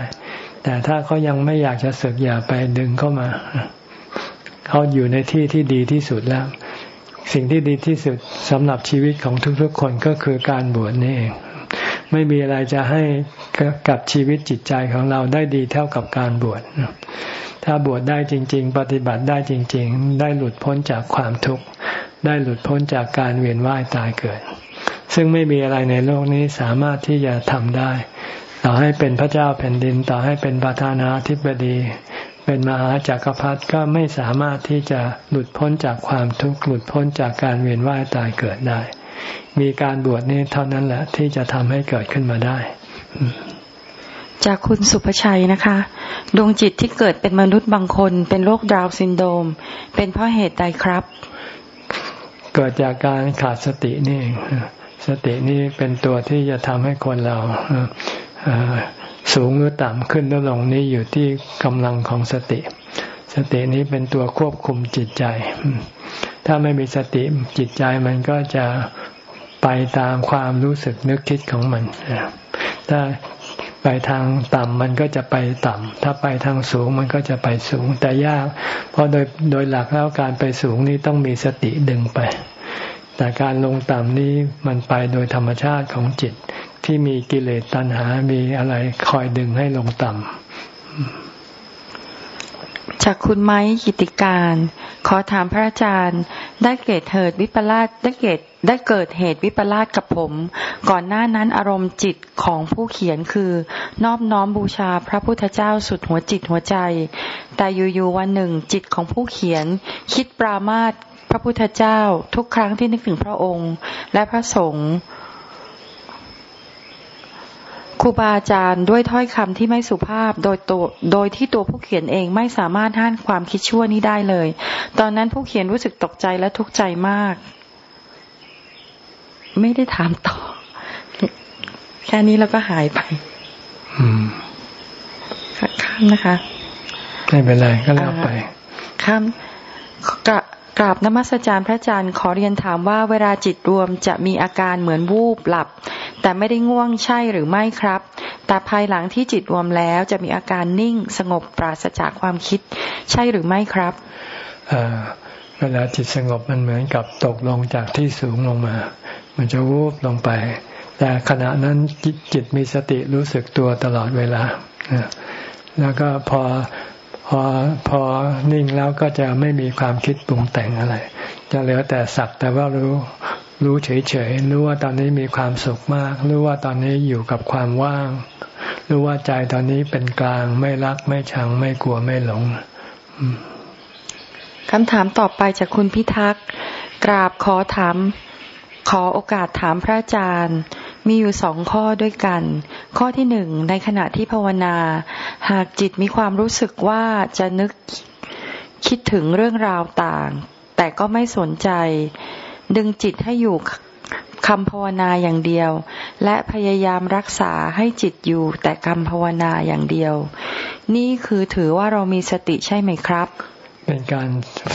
แต่ถ้าเขายังไม่อยากจะสึกอย่าไปดึงเข้ามา เขาอยู่ในที่ที่ดีที่สุดแล้ว สิ่งที่ดีที่สุดสำหรับชีวิตของทุกๆคนก็คือการบวชนี่เองไม่มีอะไรจะให้กับชีวิตจิตใจของเราได้ดีเท่ากับการบวช ถ้าบวชได้จริง ๆ ปฏิบัติได้จริง ๆ ได้หลุดพ้นจากความทุกข์ ได้หลุดพ้นจากการเวียนว่ายตายเกิด ซึ่งไม่มีอะไรในโลกนี้สามารถที่จะทำได้ ต่อให้เป็นพระเจ้าแผ่นดิน ต่อให้เป็นประธานาธิบดี เป็นมหาจากักรพรรดิก็ไม่สามารถที่จะหลุดพ้นจากความทุกข์หลุดพ้นจากการเวียนว่ายตายเกิดได้ มีการบวชนี้เท่านั้นแหละที่จะทำให้เกิดขึ้นมาได้ จากคุณสุภชัยนะคะ ดวงจิตที่เกิดเป็นมนุษย์บางคน เป็นโรคดาวน์ซินโดรม เป็นเพราะเหตุใดครับ เกิดจากการขาดสตินี่เองสตินี้เป็นตัวที่จะทำให้คนเราสูงหรือต่ำขึ้นหรือลงนี้อยู่ที่กำลังของสติ สตินี้เป็นตัวควบคุมจิตใจ ถ้าไม่มีสติจิตใจมันก็จะไปตามความรู้สึกนึกคิดของมันถ้า ไปทางต่ำมันก็จะไปต่ำถ้าไปทางสูงมันก็จะไปสูง แต่ยาก เพราะโดยโดยหลักแล้วการไปสูงนี้ต้องมีสติดึงไป แต่การลงต่ำนี้มันไปโดยธรรมชาติของจิต ที่มีกิเลสตัณหา มีอะไรคอยดึงให้ลงต่ำ จากคุณไม้กิติการ ขอถามพระอาจารย์ ได้เกิดเหตุวิปลาสได้เกิดได้เกิดเหตุวิปลาสกับผม ก่อนหน้านั้นอารมณ์จิตของผู้เขียนคือ นอบน้อมบูชาพระพุทธเจ้าสุดหัวจิตหัวใจ แต่อยู่ๆวันหนึ่งจิตของผู้เขียน คิดปรามาสพระพุทธเจ้าทุกครั้งที่นึกถึงพระองค์ และพระสงฆ์ ครูบาอาจารย์ด้วยถ้อยคำที่ไม่สุภาพโดยตัวโดยที่ตัวผู้เขียนเองไม่สามารถห้านความคิดชั่วนี้ได้เลย ตอนนั้นผู้เขียนรู้สึกตกใจและทุกข์ใจมาก ไม่ได้ถามต่อ แค่นี้แล้วก็หายไปอืมข้ามนะคะ ไม่เป็นไรก็แล้วไป ข้ามกะ กราบนมัสการพระอาจารย์ขอเรียนถามว่าเวลาจิตรวมจะมีอาการเหมือนวูบหลับ แต่ไม่ได้ง่วงใช่หรือไม่ครับ แต่ภายหลังที่จิตรวมแล้วจะมีอาการนิ่งสงบปราศจากความคิด ใช่หรือไม่ครับเวลาจิตสงบมันเหมือนกับตกลงจากที่สูงลงมา มันจะวูบลงไป แต่ขณะนั้นจิตมีสติรู้สึกตัวตลอดเวลาแล้วก็พอ พอพอนิ่งแล้วก็จะไม่มีความคิดปรุงแต่งอะไร จะเหลือแต่สักแต่ว่ารู้ รู้เฉยๆ รู้ว่าตอนนี้มีความสุขมาก รู้ว่าตอนนี้อยู่กับความว่าง รู้ว่าใจตอนนี้เป็นกลาง ไม่รักไม่ชัง ไม่กลัวไม่หลงคำถามต่อไปจากคุณพิทักษ์ กราบขอถาม ขอโอกาสถามพระอาจารย์ มีอยู่สองข้อด้วยกัน ข้อที่หนึ่งในขณะที่ภาวนา หากจิตมีความรู้สึกว่าจะนึกคิดถึงเรื่องราวต่าง แต่ก็ไม่สนใจ ดึงจิตให้อยู่คำภาวนาอย่างเดียว และพยายามรักษาให้จิตอยู่แต่คำภาวนาอย่างเดียว นี่คือถือว่าเรามีสติใช่ไหมครับ เป็นการ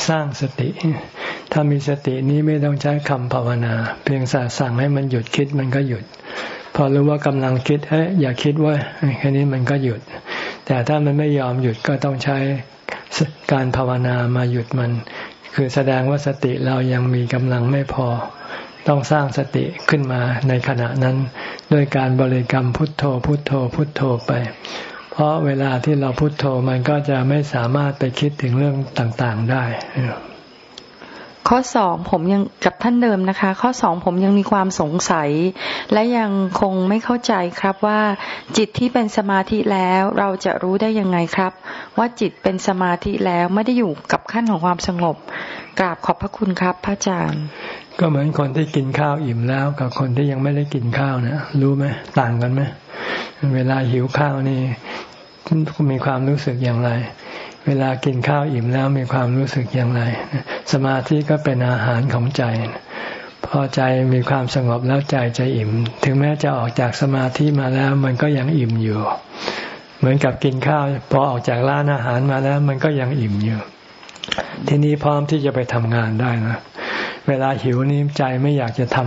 สร้างสติ ถ้ามีสตินี้ไม่ต้องใช้คำภาวนา เพียงสั่งให้มันหยุดคิดมันก็หยุด พอรู้ว่ากำลังคิดเฮ้ยอย่าคิดว่าแค่นี้มันก็หยุด แต่ถ้ามันไม่ยอมหยุดก็ต้องใช้การภาวนามาหยุดมัน คือแสดงว่าสติเรายังมีกำลังไม่พอ ต้องสร้างสติขึ้นมาในขณะนั้น ด้วยการบริกรรมพุทโธพุทโธพุทโธไป เพราะเวลาที่เราพุโทโธมันก็จะไม่สามารถไปคิดถึงเรื่องต่างๆได้ ข้อสองผมยังกับท่านเดิมนะคะ ข้อสองผมยังมีความสงสัย และยังคงไม่เข้าใจครับว่าจิตที่เป็นสมาธิแล้วเราจะรู้ได้ยังไงครับ ว่าจิตเป็นสมาธิแล้วไม่ได้อยู่กับขั้นของความสงบ กราบขอบพระคุณครับพระอาจารย์ ก็เหมือนคนที่กินข้าวอิ่มแล้ว กับคนที่ยังไม่ได้กินข้าวนะรู้ไหมต่างกันไหมเวลาหิวข้าวนี่มีความรู้สึกอย่างไร เวลากินข้าวอิ่มแล้วมีความรู้สึกอย่างไร สมาธิก็เป็นอาหารของใจ พอใจมีความสงบแล้วใจจะอิ่ม ถึงแม้จะออกจากสมาธิมาแล้ว มันก็ยังอิ่มอยู่ เหมือนกับกินข้าว พอออกจากร้านอาหารมาแล้ว มันก็ยังอิ่มอยู่ ทีนี้พร้อมที่จะไปทำงานได้นะ เวลาหิวนี้ใจไม่อยากจะท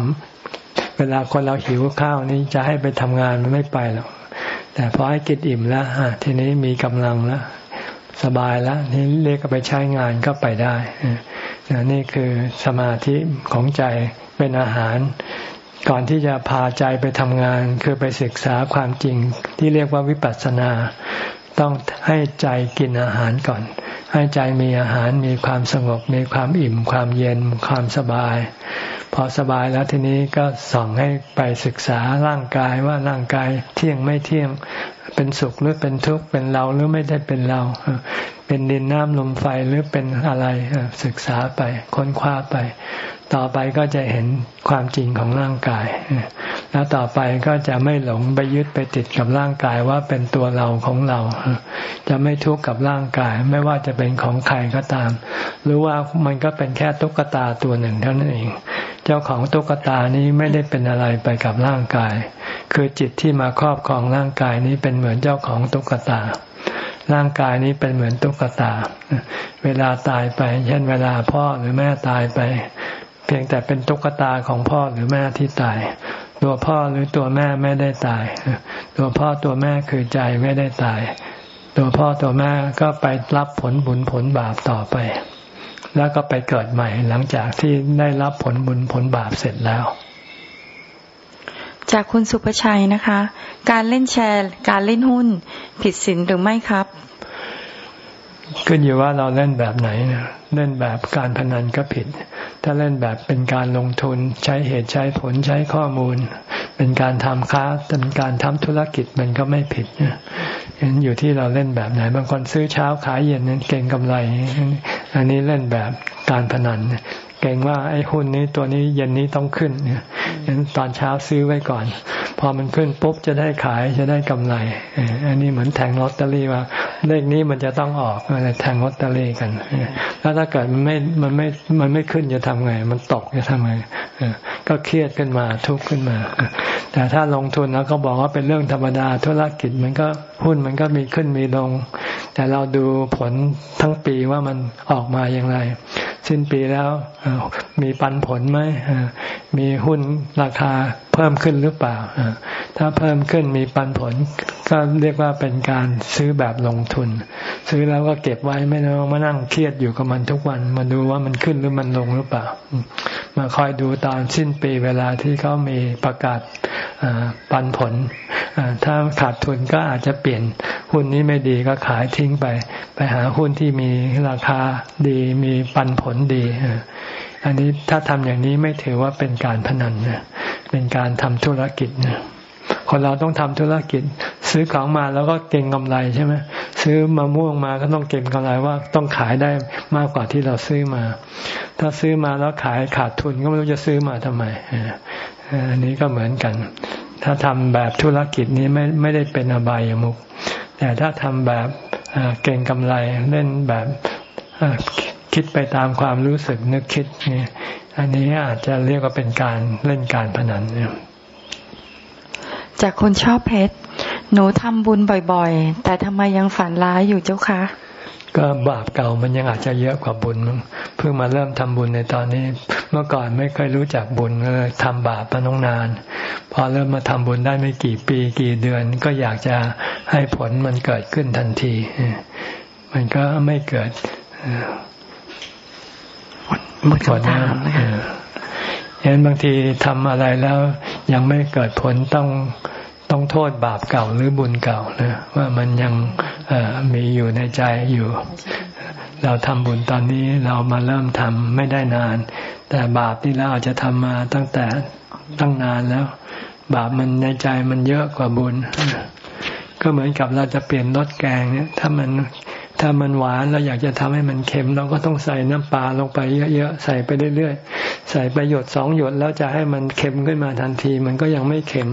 ำเวลาคนเราหิวข้าวนี้จะให้ไปทำงานมันไม่ไปหรอกแต่พอให้กินอิ่มแล้วทีนี้มีกำลังแล้วสบายแล้วนี่เรียกไปใช้งานก็ไปได้นี่คือสมาธิของใจเป็นอาหาร ก่อนที่จะพาใจไปทำงาน คือไปศึกษาความจริงที่เรียกว่าวิปัสสนา ต้องให้ใจกินอาหารก่อน ให้ใจมีอาหารมีความสงบ มีความอิ่มความเย็นความสบาย พอสบายแล้วทีนี้ก็ส่องให้ไปศึกษาร่างกายว่าร่างกายเที่ยงไม่เที่ยงเป็นสุขหรือเป็นทุกข์เป็นเราหรือไม่ได้เป็นเรา เป็นดินน้ำลมไฟหรือเป็นอะไรศึกษาไปค้นคว้าไป ต่อไปก็จะเห็นความจริงของร่างกาย แล้วต่อไปก็จะไม่หลงไปยึดไปติดกับร่างกายว่าเป็นตัวเราของเรา จะไม่ทุกข์กับร่างกาย ไม่ว่าจะเป็นของใครก็ตาม หรือว่ามันก็เป็นแค่ตุ๊กตาตัวหนึ่งเท่านั้นเอง เจ้าของตุ๊กตานี้ไม่ได้เป็นอะไรไปกับร่างกาย คือจิตที่มาครอบครองร่างกายนี้เป็นเหมือนเจ้าของตุ๊กตาร่างกายนี้เป็นเหมือนตุ๊กตา เวลาตายไป เช่นเวลาพ่อหรือแม่ตายไป เพียงแต่เป็นตุ๊กตาของพ่อหรือแม่ที่ตาย ตัวพ่อหรือตัวแม่ไม่ได้ตาย ตัวพ่อตัวแม่คือใจไม่ได้ตาย ตัวพ่อตัวแม่ก็ไปรับผลบุญผลบาปต่อไป แล้วก็ไปเกิดใหม่หลังจากที่ได้รับผลบุญผลบาปเสร็จแล้ว จากคุณสุภชัยนะคะ การเล่นแชร์ การเล่นหุ้น ผิดศีลหรือไม่ครับ ขึ้นอยู่ว่าเราเล่นแบบไหนนะ เล่นแบบการพนันก็ผิด ถ้าเล่นแบบเป็นการลงทุนใช้เหตุใช้ผลใช้ข้อมูล เป็นการทำค้าเป็นการทำธุรกิจมันก็ไม่ผิดเห็นอยู่ที่เราเล่นแบบไหนบางคนซื้อเช้าขายเย็นนั้นเก่งกำไร อันนี้เล่นแบบการพนัน เก่งว่าไอ้หุ้นนี้ตัวนี้เย็นนี้ต้องขึ้นเนี่ยตอนเช้าซื้อไว้ก่อน พอมันขึ้นปุ๊บจะได้ขายจะได้กำไรอันนี้เหมือนแทงลอตเตอรี่ว่าเลขนี้มันจะต้องออกอะไรแทงลอตเตอรี่กันแล้วถ้าเกิดมันไม่มันไม่มันไม่ขึ้นจะทำไง มันตกจะทำไงก็เครียดขึ้นมาทุกข์ขึ้นมา แต่ถ้าลงทุนแล้วก็บอกว่าเป็นเรื่องธรรมดาธุรกิจมันก็หุ้นมันก็มีขึ้นมีลง แต่เราดูผลทั้งปีว่ามันออกมาอย่างไร สิ้นปีแล้ว มีปันผลไหมมีหุ้นราคาเพิ่มขึ้นหรือเปล่า ถ้าเพิ่มขึ้นมีปันผล ก็เรียกว่าเป็นการซื้อแบบลงทุน ซื้อแล้วก็เก็บไว้ไม่ต้องมานั่งเครียดอยู่กับมันทุกวัน มาดูว่ามันขึ้นหรือมันลงหรือเปล่า มาคอยดูตอนสิ้นปีเวลาที่เขามีประกาศปันผล ถ้าขาดทุนก็อาจจะเปลี่ยนหุ้นนี้ไม่ดีก็ขายทิ้งไป ไปหาหุ้นที่มีราคาดีมีปันผลดี อันนี้ถ้าทำอย่างนี้ไม่ถือว่าเป็นการพนันนะเป็นการทำธุรกิจนะคนเราต้องทำธุรกิจ ซื้อของมาแล้วก็เก็งกำไรใช่ไหมซื้อมะม่วงมาก็ต้องเก็งกำไรว่าต้องขายได้มากกว่าที่เราซื้อมา ถ้าซื้อมาแล้วขายขาดทุนก็ไม่รู้จะซื้อมาทำไมอันนี้ก็เหมือนกัน ถ้าทำแบบธุรกิจนี้ไม่ไม่ได้เป็นอบายมุกแต่ถ้าทำแบบเก่งกำไรเล่นแบบ คิดไปตามความรู้สึกนึกคิดนี่อันนี้อาจจะเรียกว่าเป็นการเล่นการพนันเนี่ยจากคนชอบเพชร หนูทำบุญบ่อยๆ แต่ทำไมยังฝันร้ายอยู่เจ้าคะ ก็บาปเก่ามันยังอาจจะเยอะกว่าบุญมั้งเพิ่งมาเริ่มทำบุญในตอนนี้ เมื่อก่อนไม่เคยรู้จักบุญเลยทำบาปมาน้องนาน พอเริ่มมาทำบุญได้ไม่กี่ปีกี่เดือน ก็อยากจะให้ผลมันเกิดขึ้นทันที มันก็ไม่เกิดห มดคำถามนะคะเห็นบางทีทำอะไรแล้วยังไม่เกิดผลต้องต้องโทษบาปเก่าหรือบุญเก่านะว่ามันยังมีอยู่ในใจอยู่ เราทำบุญตอนนี้เรามาเริ่มทำไม่ได้นาน แต่บาปที่เราอาจจะทำมาตั้งแต่ตั้งนานแล้ว บาปมันในใจมันเยอะกว่าบุญ ก็เหมือนกับเราจะเปลี่ยนรสแกงเนี่ย ถ้ามัน ถ้ามันหวานเราอยากจะทำให้มันเค็ม เราก็ต้องใส่น้ำปลาลงไปเยอะๆ ใส่ไปเรื่อยๆ ใส่ไปหยดสองหยดแล้วจะให้มันเค็มขึ้นมาทันที มันก็ยังไม่เค็ม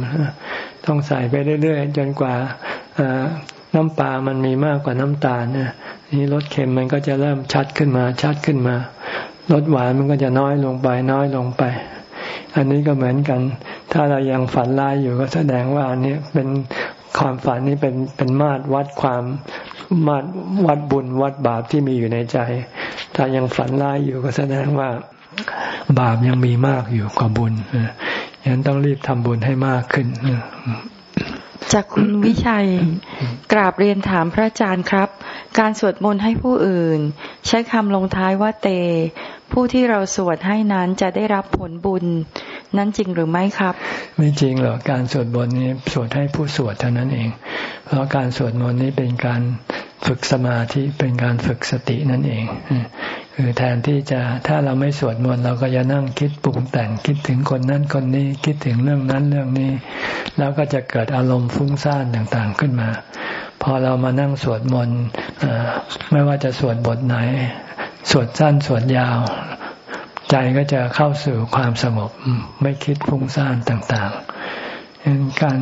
ต้องใส่ไปเรื่อยๆ จนกว่าน้ำปลามันมีมากกว่าน้ำตาลนะนี่รสเค็มมันก็จะเริ่มชัดขึ้นมา ชัดขึ้นมารสหวานมันก็จะน้อยลงไป น้อยลงไป อันนี้ก็เหมือนกัน ถ้าเรายังฝันร้ายอยู่ก็แสดงว่าอันนี้เป็น ความฝันนี้เป็นเป็นมาตรวัดความมาตรวัดบุญวัดบาปที่มีอยู่ในใจ ถ้ายังฝันร้ายอยู่ก็แสดงว่าบาปยังมีมากอยู่กว่าบุญฉะนั้นต้องรีบทำบุญให้มากขึ้นจากคุณวิชัยกราบเรียนถามพระอาจารย์ครับ การสวดมนต์ให้ผู้อื่น ใช้คำลงท้ายว่าเต ผู้ที่เราสวดให้นั้นจะได้รับผลบุญ นั้นจริงหรือไม่ครับ ไม่จริงหรอกการสวดมนต์นี้สวดให้ผู้สวดเท่านั้นเอง เพราะการสวดมนต์นี้เป็นการฝึกสมาธิเป็นการฝึกสตินั่นเองคือแทนที่จะถ้าเราไม่สวดมนต์เราก็จะนั่งคิดปรุงแต่งคิดถึงคนนั้นคนนี้คิดถึงเรื่องนั้นเรื่องนี้ แล้วก็จะเกิดอารมณ์ฟุ้งซ่านต่างๆขึ้นมา พอเรามานั่งสวดมนต์ไม่ว่าจะสวดบทไหน สวดสั้นสวดยาว ใจก็จะเข้าสู่ความสงบไม่คิดฟุ้งซ่านต่างๆการ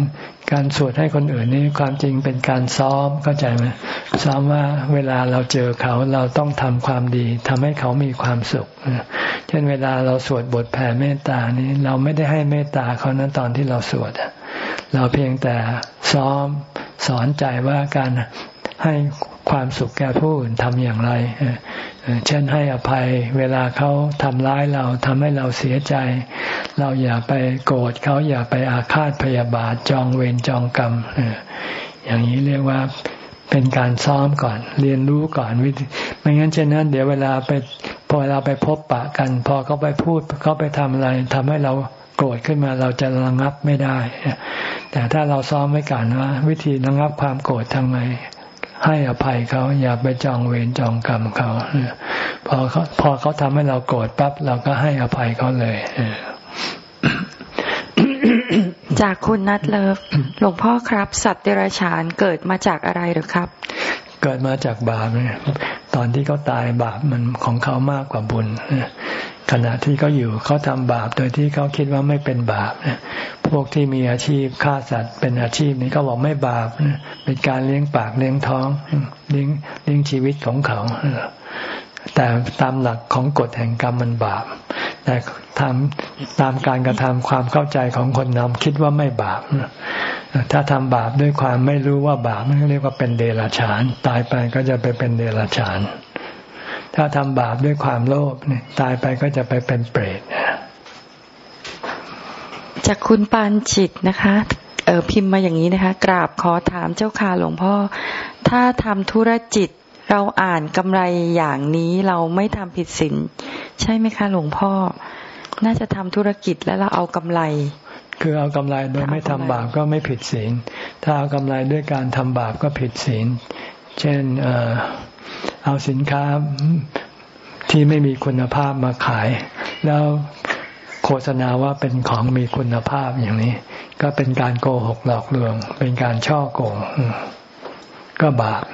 การสวดให้คนอื่นนี่ความจริงเป็นการซ้อมเข้าใจไหมซ้อมว่าเวลาเราเจอเขาเราต้องทำความดีทำให้เขามีความสุขเช่นเวลาเราสวดบทแผ่เมตตานี้ เราไม่ได้ให้เมตตาเขานั้นตอนที่เราสวดเราเพียงแต่ซ้อมสอนใจว่าการให้ ความสุขแก่ผู้อื่นทำอย่างไร เช่นให้อภัยเวลาเขาทำร้ายเราทำให้เราเสียใจ เราอย่าไปโกรธเขาอย่าไปอาฆาตพยาบาทจองเวรจองกรรม อย่างนี้เรียกว่าเป็นการซ้อมก่อน เรียนรู้ก่อนวิธีไม่งั้นเช่นนั้น เดี๋ยวเวลาไปพอเราไปพบปะกัน พอเขาไปพูดเขาไปทำอะไรทำให้เราโกรธขึ้นมาเราจะระงับไม่ได้ แต่ถ้าเราซ้อมไว้ก่อนว่า วิธีระงับความโกรธทำไง ให้อภัยเขาอย่าไปจองเวรจองกรรมเขาพอเขาพอเขาทำให้เราโกรธปั๊บเราก็ให้อภัยเขาเลยจากคุณนัทเลิฟหลวงพ่อครับ สัตว์เดรัจฉานเกิดมาจากอะไรหรือครับ เกิดมาจากบาปเนี่ยตอนที่เขาตายบาปมันของเขามากกว่าบุญ ขณะที่เขาอยู่เขาทำบาปโดยที่เขาคิดว่าไม่เป็นบาปพวกที่มีอาชีพฆ่าสัตว์เป็นอาชีพนี้เขาบอกไม่บาปเป็นการเลี้ยงปากเลี้ยงท้องเลี้ยงเลี้ยงชีวิตของเขาแต่ตามหลักของกฎแห่งกรรมมันบาป แต่ทำตามการกระทำความเข้าใจของคนนำคิดว่าไม่บาปถ้าทำบาปด้วยความไม่รู้ว่าบาปมันเรียกว่าเป็นเดรัจฉาน ตายไปก็จะไปเป็นเดรัจฉาน ถ้าทำบาปด้วยความโลภเนี่ยตายไปก็จะไปเป็นเปรตจากคุณปานจิตนะคะเออพิมพ์มาอย่างนี้นะคะ กราบขอถามเจ้าค่ะหลวงพ่อ ถ้าทำธุรจิตเราอ่านกำไรอย่างนี้เราไม่ทำผิดศีลใช่ไหมคะ หลวงพ่อ น่าจะทำธุรกิจแล้วเราเอากำไร คือเอากำไรโดยไม่ทำบาปก็ไม่ผิดศีลถ้าเอากำไรด้วยการทำบาปก็ผิดศีลเช่น เอาสินค้าที่ไม่มีคุณภาพมาขาย แล้วโฆษณาว่าเป็นของมีคุณภาพอย่างนี้ ก็เป็นการโกหกหลอกลวง เป็นการช่อโกงก็บาป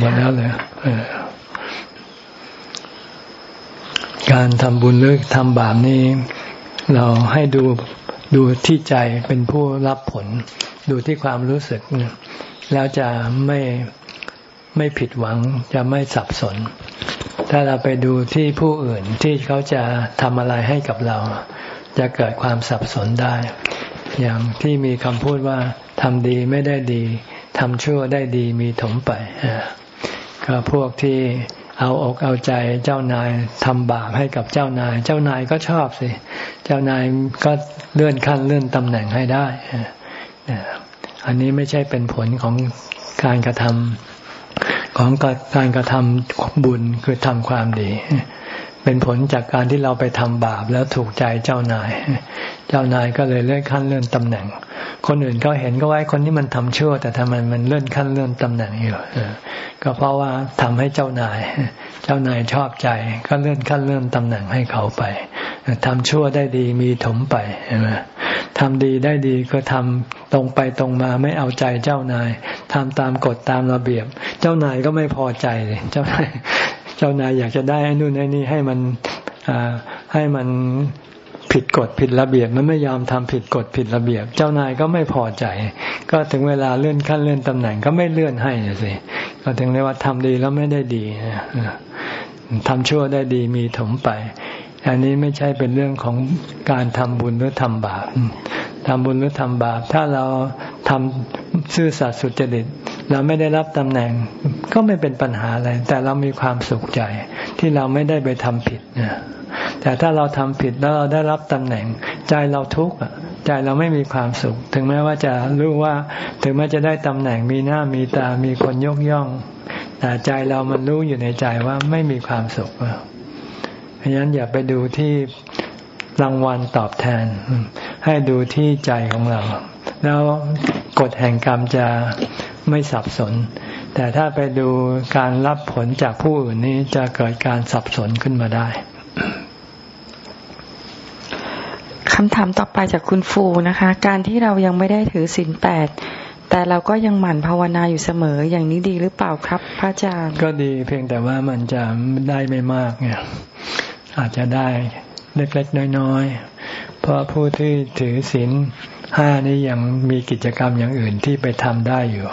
หมดแล้วเลยการทำบุญหรือทำบาปนี่เราให้ดูดูที่ใจเป็นผู้รับผล ดูที่ความรู้สึก แล้วจะไม่ ไม่ผิดหวังจะไม่สับสน ถ้าเราไปดูที่ผู้อื่นที่เขาจะทำอะไรให้กับเรา จะเกิดความสับสนได้ อย่างที่มีคำพูดว่าทำดีไม่ได้ดีทำชั่วได้ดีมีถมไปก็พวกที่เอาอกเอาใจเจ้านายทำบาปให้กับเจ้านาย เจ้านายก็ชอบสิ เจ้านายก็เลื่อนขั้นเลื่อนตำแหน่งให้ได้อันนี้ไม่ใช่เป็นผลของการกระทำ ของการกระทำบุญคือทำความดี เป็นผลจากการที่เราไปทำบาปแล้วถูกใจเจ้านาย เจ้านายก็เลยเลื่อนขั้นเลื่อนตำแหน่ง คนอื่นก็เห็นก็ไว้คนนี้มันทำชั่ว แต่ทำไมมันเลื่อนขั้นเลื่อนตำแหน่งอยู่ก็เพราะว่าทำให้เจ้านาย เจ้านายชอบใจ ก็เลื่อนขั้นเลื่อนตำแหน่งให้เขาไป ทำชั่วได้ดีมีถมไปใช่ไหมทำดีได้ดีก็ทำตรงไปตรงมาไม่เอาใจเจ้านายทำตามกฎตามระเบียบ เจ้านายก็ไม่พอใจเลยเจ้านายเจ้านายอยากจะได้ไอ้นู่นไอ้นี่ให้มันให้มันผิดกฎผิดระเบียบมันไม่ยอมทำผิดกฎผิดระเบียบ เจ้านายก็ไม่พอใจ ก็ถึงเวลาเลื่อนขั้นเลื่อนตำแหน่งก็ไม่เลื่อนให้สิก็ถึงเรียกว่าทำดีแล้วไม่ได้ดีทำชั่วได้ดีมีถมไป อันนี้ไม่ใช่เป็นเรื่องของการทำบุญหรือทำบาปทำบุญหรือทำบาป ถ้าเราทำซื่อสัตย์สุจริต เราไม่ได้รับตำแหน่ง ก็ไม่เป็นปัญหาอะไร แต่เรามีความสุขใจ ที่เราไม่ได้ไปทำผิดนแต่ถ้าเราทำผิดแล้วเราได้รับตำแหน่ง ใจเราทุกข์ใจเราไม่มีความสุข ถึงแม้ว่าจะรู้ว่า ถึงแม้จะได้ตำแหน่งมีหน้ามีตามีคนยกย่อง แต่ใจเรามันรู้อยู่ในใจว่าไม่มีความสุข ฉะนั้นอย่าไปดูที่รางวัลตอบแทน ให้ดูที่ใจของเรา แล้วกฎแห่งกรรมจะไม่สับสน แต่ถ้าไปดูการรับผลจากผู้อื่นนี้จะเกิดการสับสนขึ้นมาได้คำถามต่อไปจากคุณฟูนะคะ การที่เรายังไม่ได้ถือศีลแปดแต่เราก็ยังหมั่นภาวนาอยู่เสมออย่างนี้ดีหรือเปล่าครับ พระอาจารย์ ก็ดีเพียงแต่ว่ามันจะได้ไม่มากเนี่ย อาจจะได้เล็กๆน้อยๆ เพราะผู้ที่ถือศีลห้านี้ยังมีกิจกรรมอย่างอื่นที่ไปทำได้อยู่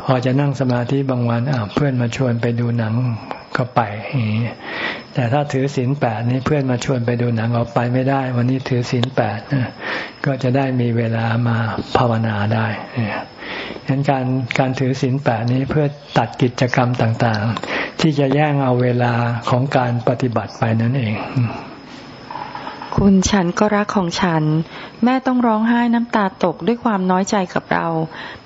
พอจะนั่งสมาธิบางวันเพื่อนมาชวนไปดูหนังก็ไป แต่ถ้าถือศีลแปดนี้เพื่อนมาชวนไปดูหนังออกไปไม่ได้ วันนี้ถือศีลแปดก็จะได้มีเวลามาภาวนาได้ ฉะนั้นการการถือศีลแปดนี้เพื่อตัดกิจกรรมต่างๆ ที่จะแย่งเอาเวลาของการปฏิบัติไปนั่นเอง คุณฉันก็รักของฉัน แม่ต้องร้องไห้น้ำตาตกด้วยความน้อยใจกับเรา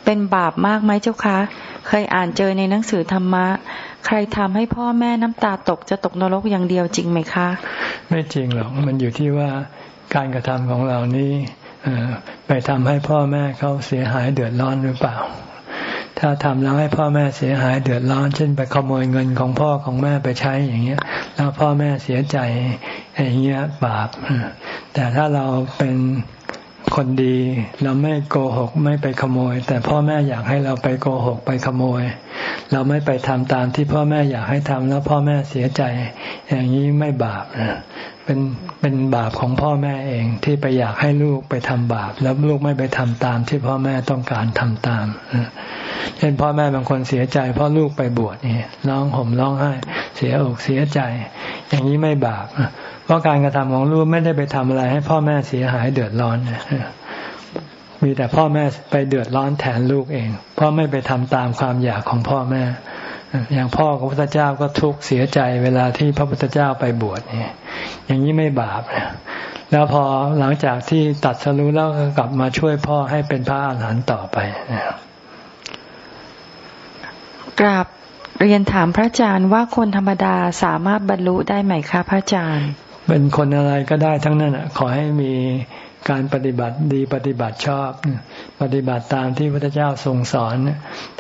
เป็นบาปมากไหมเจ้าคะ เคยอ่านเจอในหนังสือธรรมะ ใครทำให้พ่อแม่น้ำตาตกจะตกนรกอย่างเดียวจริงไหมคะ ไม่จริงหรอกมันอยู่ที่ว่าการกระทำของเรานี้ ไปทำให้พ่อแม่เขาเสียหายเดือดร้อนหรือเปล่า ถ้าทำแล้วให้พ่อแม่เสียหายเดือดร้อน เช่นไปขโมยเงินของพ่อของแม่ไปใช้อย่างเงี้ย แล้วพ่อแม่เสียใจอย่างเงี้ยบาปแต่ถ้าเราเป็นคนดีเราไม่โกหกไม่ไปขโมย แต่พ่อแม่อยากให้เราไปโกหกไปขโมย เราไม่ไปทำตามที่พ่อแม่อยากให้ทำแล้วพ่อแม่เสียใจ อย่างนี้ไม่บาปนะ เป็นเป็นบาปของพ่อแม่เองที่ไปอยากให้ลูกไปทำบาป แล้วลูกไม่ไปทำตามที่พ่อแม่ต้องการทำตามเช่นพ่อแม่บางคนเสียใจเพราะลูกไปบวชนี่ร้องห่มร้องไห้ เสียอกเสียใจ อย่างนี้ไม่บาปเพราะการกระทำของลูกไม่ได้ไปทำอะไร ให้พ่อแม่เสียหายเดือดร้อนมีแต่พ่อแม่ไปเดือดร้อนแทนลูกเอง เพราะไม่ไปทำตามความอยากของพ่อแม่ อย่างพ่อของพระพุทธเจ้าก็ทุกข์เสียใจเวลาที่พระพุทธเจ้าไปบวชนี่อย่างนี้ไม่บาปแล้วพอหลังจากที่ตัดสรู้แล้วก็กลับมาช่วยพ่อให้เป็นพระอาหารหันต์ต่อไปกราบเรียนถามพระอาจารย์ว่าคนธรรมดาสามารถบรรลุได้ไหมคะพระอาจารย์ เป็นคนอะไรก็ได้ทั้งนั้นขอให้มี การปฏิบัติดีปฏิบัติชอบ ปฏิบัติตามที่พระเจ้าทรงสอน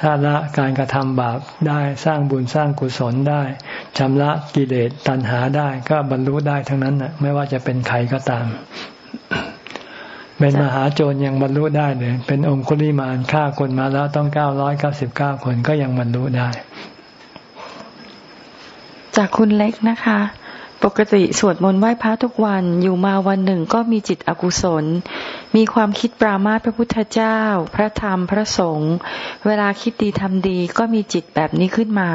ถ้าละการกระทำบาปได้สร้างบุญสร้างกุศลได้ชำระกิเลสตัณหาได้ก็บรรลุได้ทั้งนั้นนะไม่ว่าจะเป็นใครก็ตาม เป็นมหาโจรยังบรรลุได้เลยเป็นองคุลิมานฆ่าคนมาแล้วต้องเก้าร้อยเก้าสิบเก้าคนก็ยังบรรลุได้ จากคุณเล็กนะคะ ปกติสวดมนต์ไหว้พระทุกวันอยู่มาวันหนึ่งก็มีจิตอกุศล มีความคิดปรามาพระพุทธเจ้า พระธรรมพระสงฆ์เวลาคิดดีทำดีก็มีจิตแบบนี้ขึ้นมา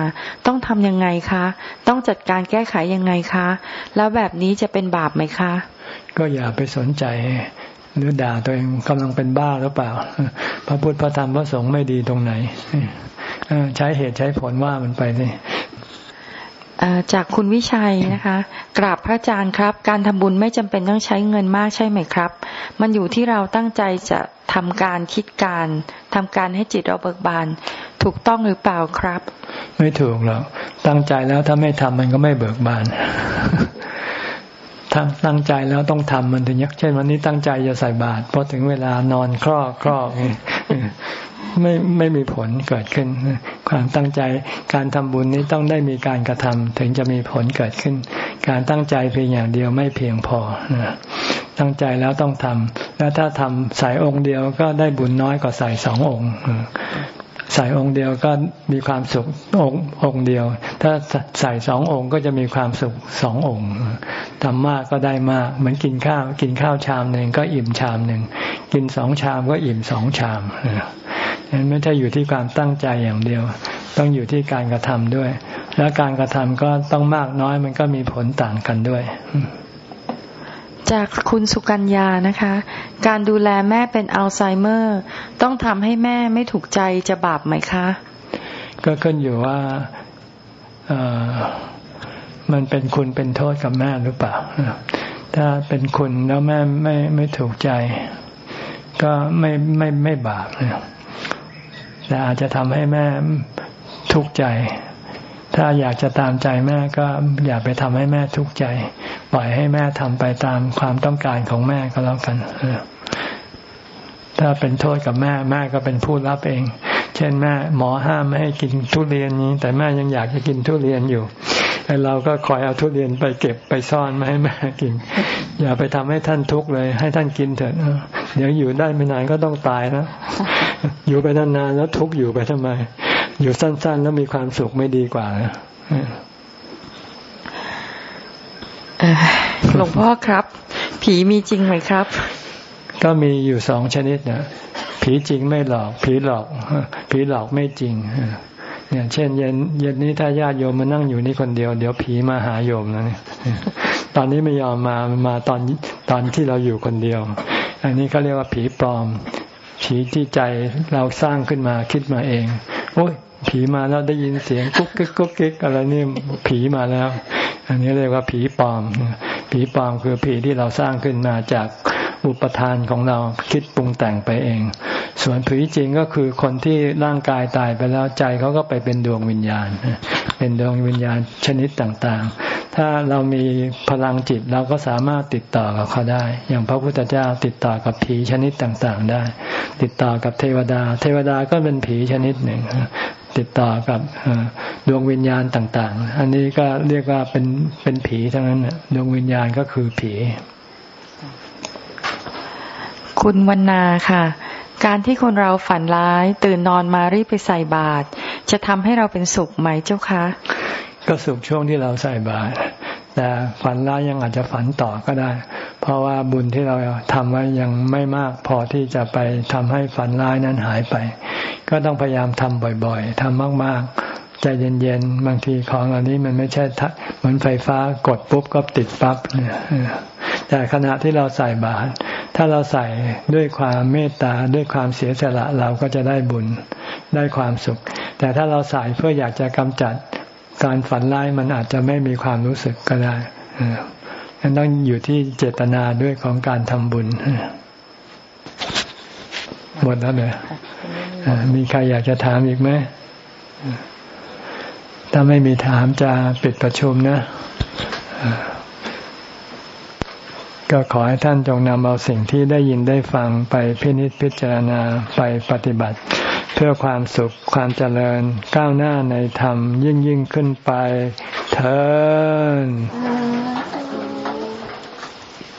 ต้องทำยังไงคะ ต้องจัดการแก้ไขยังไงคะ แล้วแบบนี้จะเป็นบาปไหมคะ ก็อย่าไปสนใจหรือด่าตัวเองกำลังเป็นบ้าหรือเปล่า พระพุทธพระธรรมพระสงฆ์ไม่ดีตรงไหนใช้เหตุใช้ผลว่ามันไปสิ จากคุณวิชัยนะคะ กราบพระอาจารย์ครับ การทำบุญไม่จำเป็นต้องใช้เงินมากใช่ไหมครับ มันอยู่ที่เราตั้งใจจะทำการคิดการทำการให้จิตเราเบิกบาน ถูกต้องหรือเปล่าครับ ไม่ถูกหรอกตั้งใจแล้วถ้าไม่ทำมันก็ไม่เบิกบานทั้งตั้งใจแล้วต้องทำมันถึงยักเช่น วันนี้ตั้งใจจะใส่บาตรพอถึงเวลานอนคลอกคลอก ไม่ไม่มีผลเกิดขึ้น ความตั้งใจการทำบุญนี้ต้องได้มีการกระทำถึงจะมีผลเกิดขึ้น การตั้งใจเพียงอย่างเดียวไม่เพียงพอตั้งใจแล้วต้องทำแล้วถ้าทำใส่องค์เดียวก็ได้บุญน้อยกว่าใส่สององค์ ใส่องค์เดียวก็มีความสุของค์องค์เดียว ถ้าใส่สององค์ก็จะมีความสุขสององค์ทำมากก็ได้มาก เหมือนกินข้าว กินข้าวชามหนึ่งก็อิ่มชามหนึ่งกินสองชามก็อิ่มสองชามนั้นไม่ใช่อยู่ที่การตั้งใจอย่างเดียว ต้องอยู่ที่การกระทำด้วย แล้วการกระทำก็ต้องมากน้อยมันก็มีผลต่างกันด้วย จากคุณสุกัญญานะคะ การดูแลแม่เป็นอัลไซเมอร์ ต้องทำให้แม่ไม่ถูกใจจะบาปไหมคะ ก็ขึ้นอยู่ว่ามันเป็นคุณเป็นโทษกับแม่หรือเปล่า ถ้าเป็นคุณแล้วแม่ไม่ไม่ถูกใจ ก็ไม่ไม่ไม่บาปนยแต่อาจจะทำให้แม่ทุกข์ใจ ถ้าอยากจะตามใจแม่ก็อย่าไปทำให้แม่ทุกข์ใจ ปล่อยให้แม่ทำไปตามความต้องการของแม่ก็แล้วกันถ้าเป็นโทษกับแม่แม่ก็เป็นผู้รับเอง เช่นแม่หมอห้ามไม่ให้กินทุเรียนนี้ แต่แม่ยังอยากจะกินทุเรียนอยู่เราก็คอยเอาทุเรียนไปเก็บไปซ่อนมาให้แม่กิน อย่าไปทำให้ท่านทุกข์เลย ให้ท่านกินเถอะเดี๋ยวอยู่ได้ไม่นานก็ต้องตายนะอยู่ไปนานๆแล้วทุกข์อยู่ไปทำไม อยู่สั้น ๆ แล้วมีความสุขไม่ดีกว่าหลวงพ่อครับ ผีมีจริงไหมครับ ก็มีอยู่สองชนิดนะผีจริงไม่หลอก ผีหลอก ผีหลอกไม่จริงเนี่ย เช่น เย็นเย็นนี้ถ้าญาติโยมมานั่งอยู่นี่คนเดียว เดี๋ยวผีมาหาโยมนะเนี่ยตอนนี้ไม่ยอมมามาตอนตอนที่เราอยู่คนเดียว อันนี้เขาเรียกว่าผีปลอม ผีที่ใจเราสร้างขึ้นมาคิดมาเองโอ้ย ผีมาแล้วได้ยินเสียงกุ๊กกิ๊กกุ๊กกิ๊กอะไรนี่ผีมาแล้ว อันนี้เรียกว่าผีปลอม ผีปลอมคือผีที่เราสร้างขึ้นมาจากอุปทานของเราคิดปรุงแต่งไปเอง ส่วนผีจริงก็คือคนที่ร่างกายตายไปแล้วใจเขาก็ไปเป็นดวงวิญญาณ เป็นดวงวิญญาณชนิดต่างๆ ถ้าเรามีพลังจิตเราก็สามารถติดต่อกับเขาได้ อย่างพระพุทธเจ้าติดต่อกับผีชนิดต่างๆได้ ติดต่อกับเทวดา เทวดาก็เป็นผีชนิดหนึ่ง ติดต่อกับดวงวิญญาณต่าง ๆ อันนี้ก็เรียกว่าเป็นเป็นผีทั้งนั้นดวงวิญญาณก็คือผี คุณวันนาค่ะ การที่คนเราฝันร้าย ตื่นนอนมารีบไปใส่บาตรจะทำให้เราเป็นสุขไหมเจ้าคะ ก็สุขช่วงที่เราใส่บาตร แต่ฝันร้ายยังอาจจะฝันต่อก็ได้ เพราะว่าบุญที่เราทำไว้ยังไม่มากพอที่จะไปทำให้ฝันร้ายนั้นหายไป ก็ต้องพยายามทำบ่อยๆทำมากๆ ใจเย็นๆ บางทีของเหล่านี้มันไม่ใช่เหมือนไฟฟ้ากดปุ๊บก็ติดปั๊บเนี่ยแต่ขณะที่เราใส่บาตรถ้าเราใส่ด้วยความเมตตาด้วยความเสียสละเราก็จะได้บุญได้ความสุข แต่ถ้าเราใส่เพื่ออยากจะกำจัด การฝันร้ายมันอาจจะไม่มีความรู้สึกก็ได้นั่นต้องอยู่ที่เจตนาด้วยของการทำบุญหมดแล้วเนี่ยมีใครอยากจะถามอีกไหม ถ้าไม่มีถามจะปิดประชุมนะ ก็ขอให้ท่านจงนำเอาสิ่งที่ได้ยินได้ฟังไปพินิจพิจารณาไปปฏิบัติ เพื่อความสุขความเจริญก้าวหน้าในธรรมยิ่งยิ่งขึ้นไปเถิด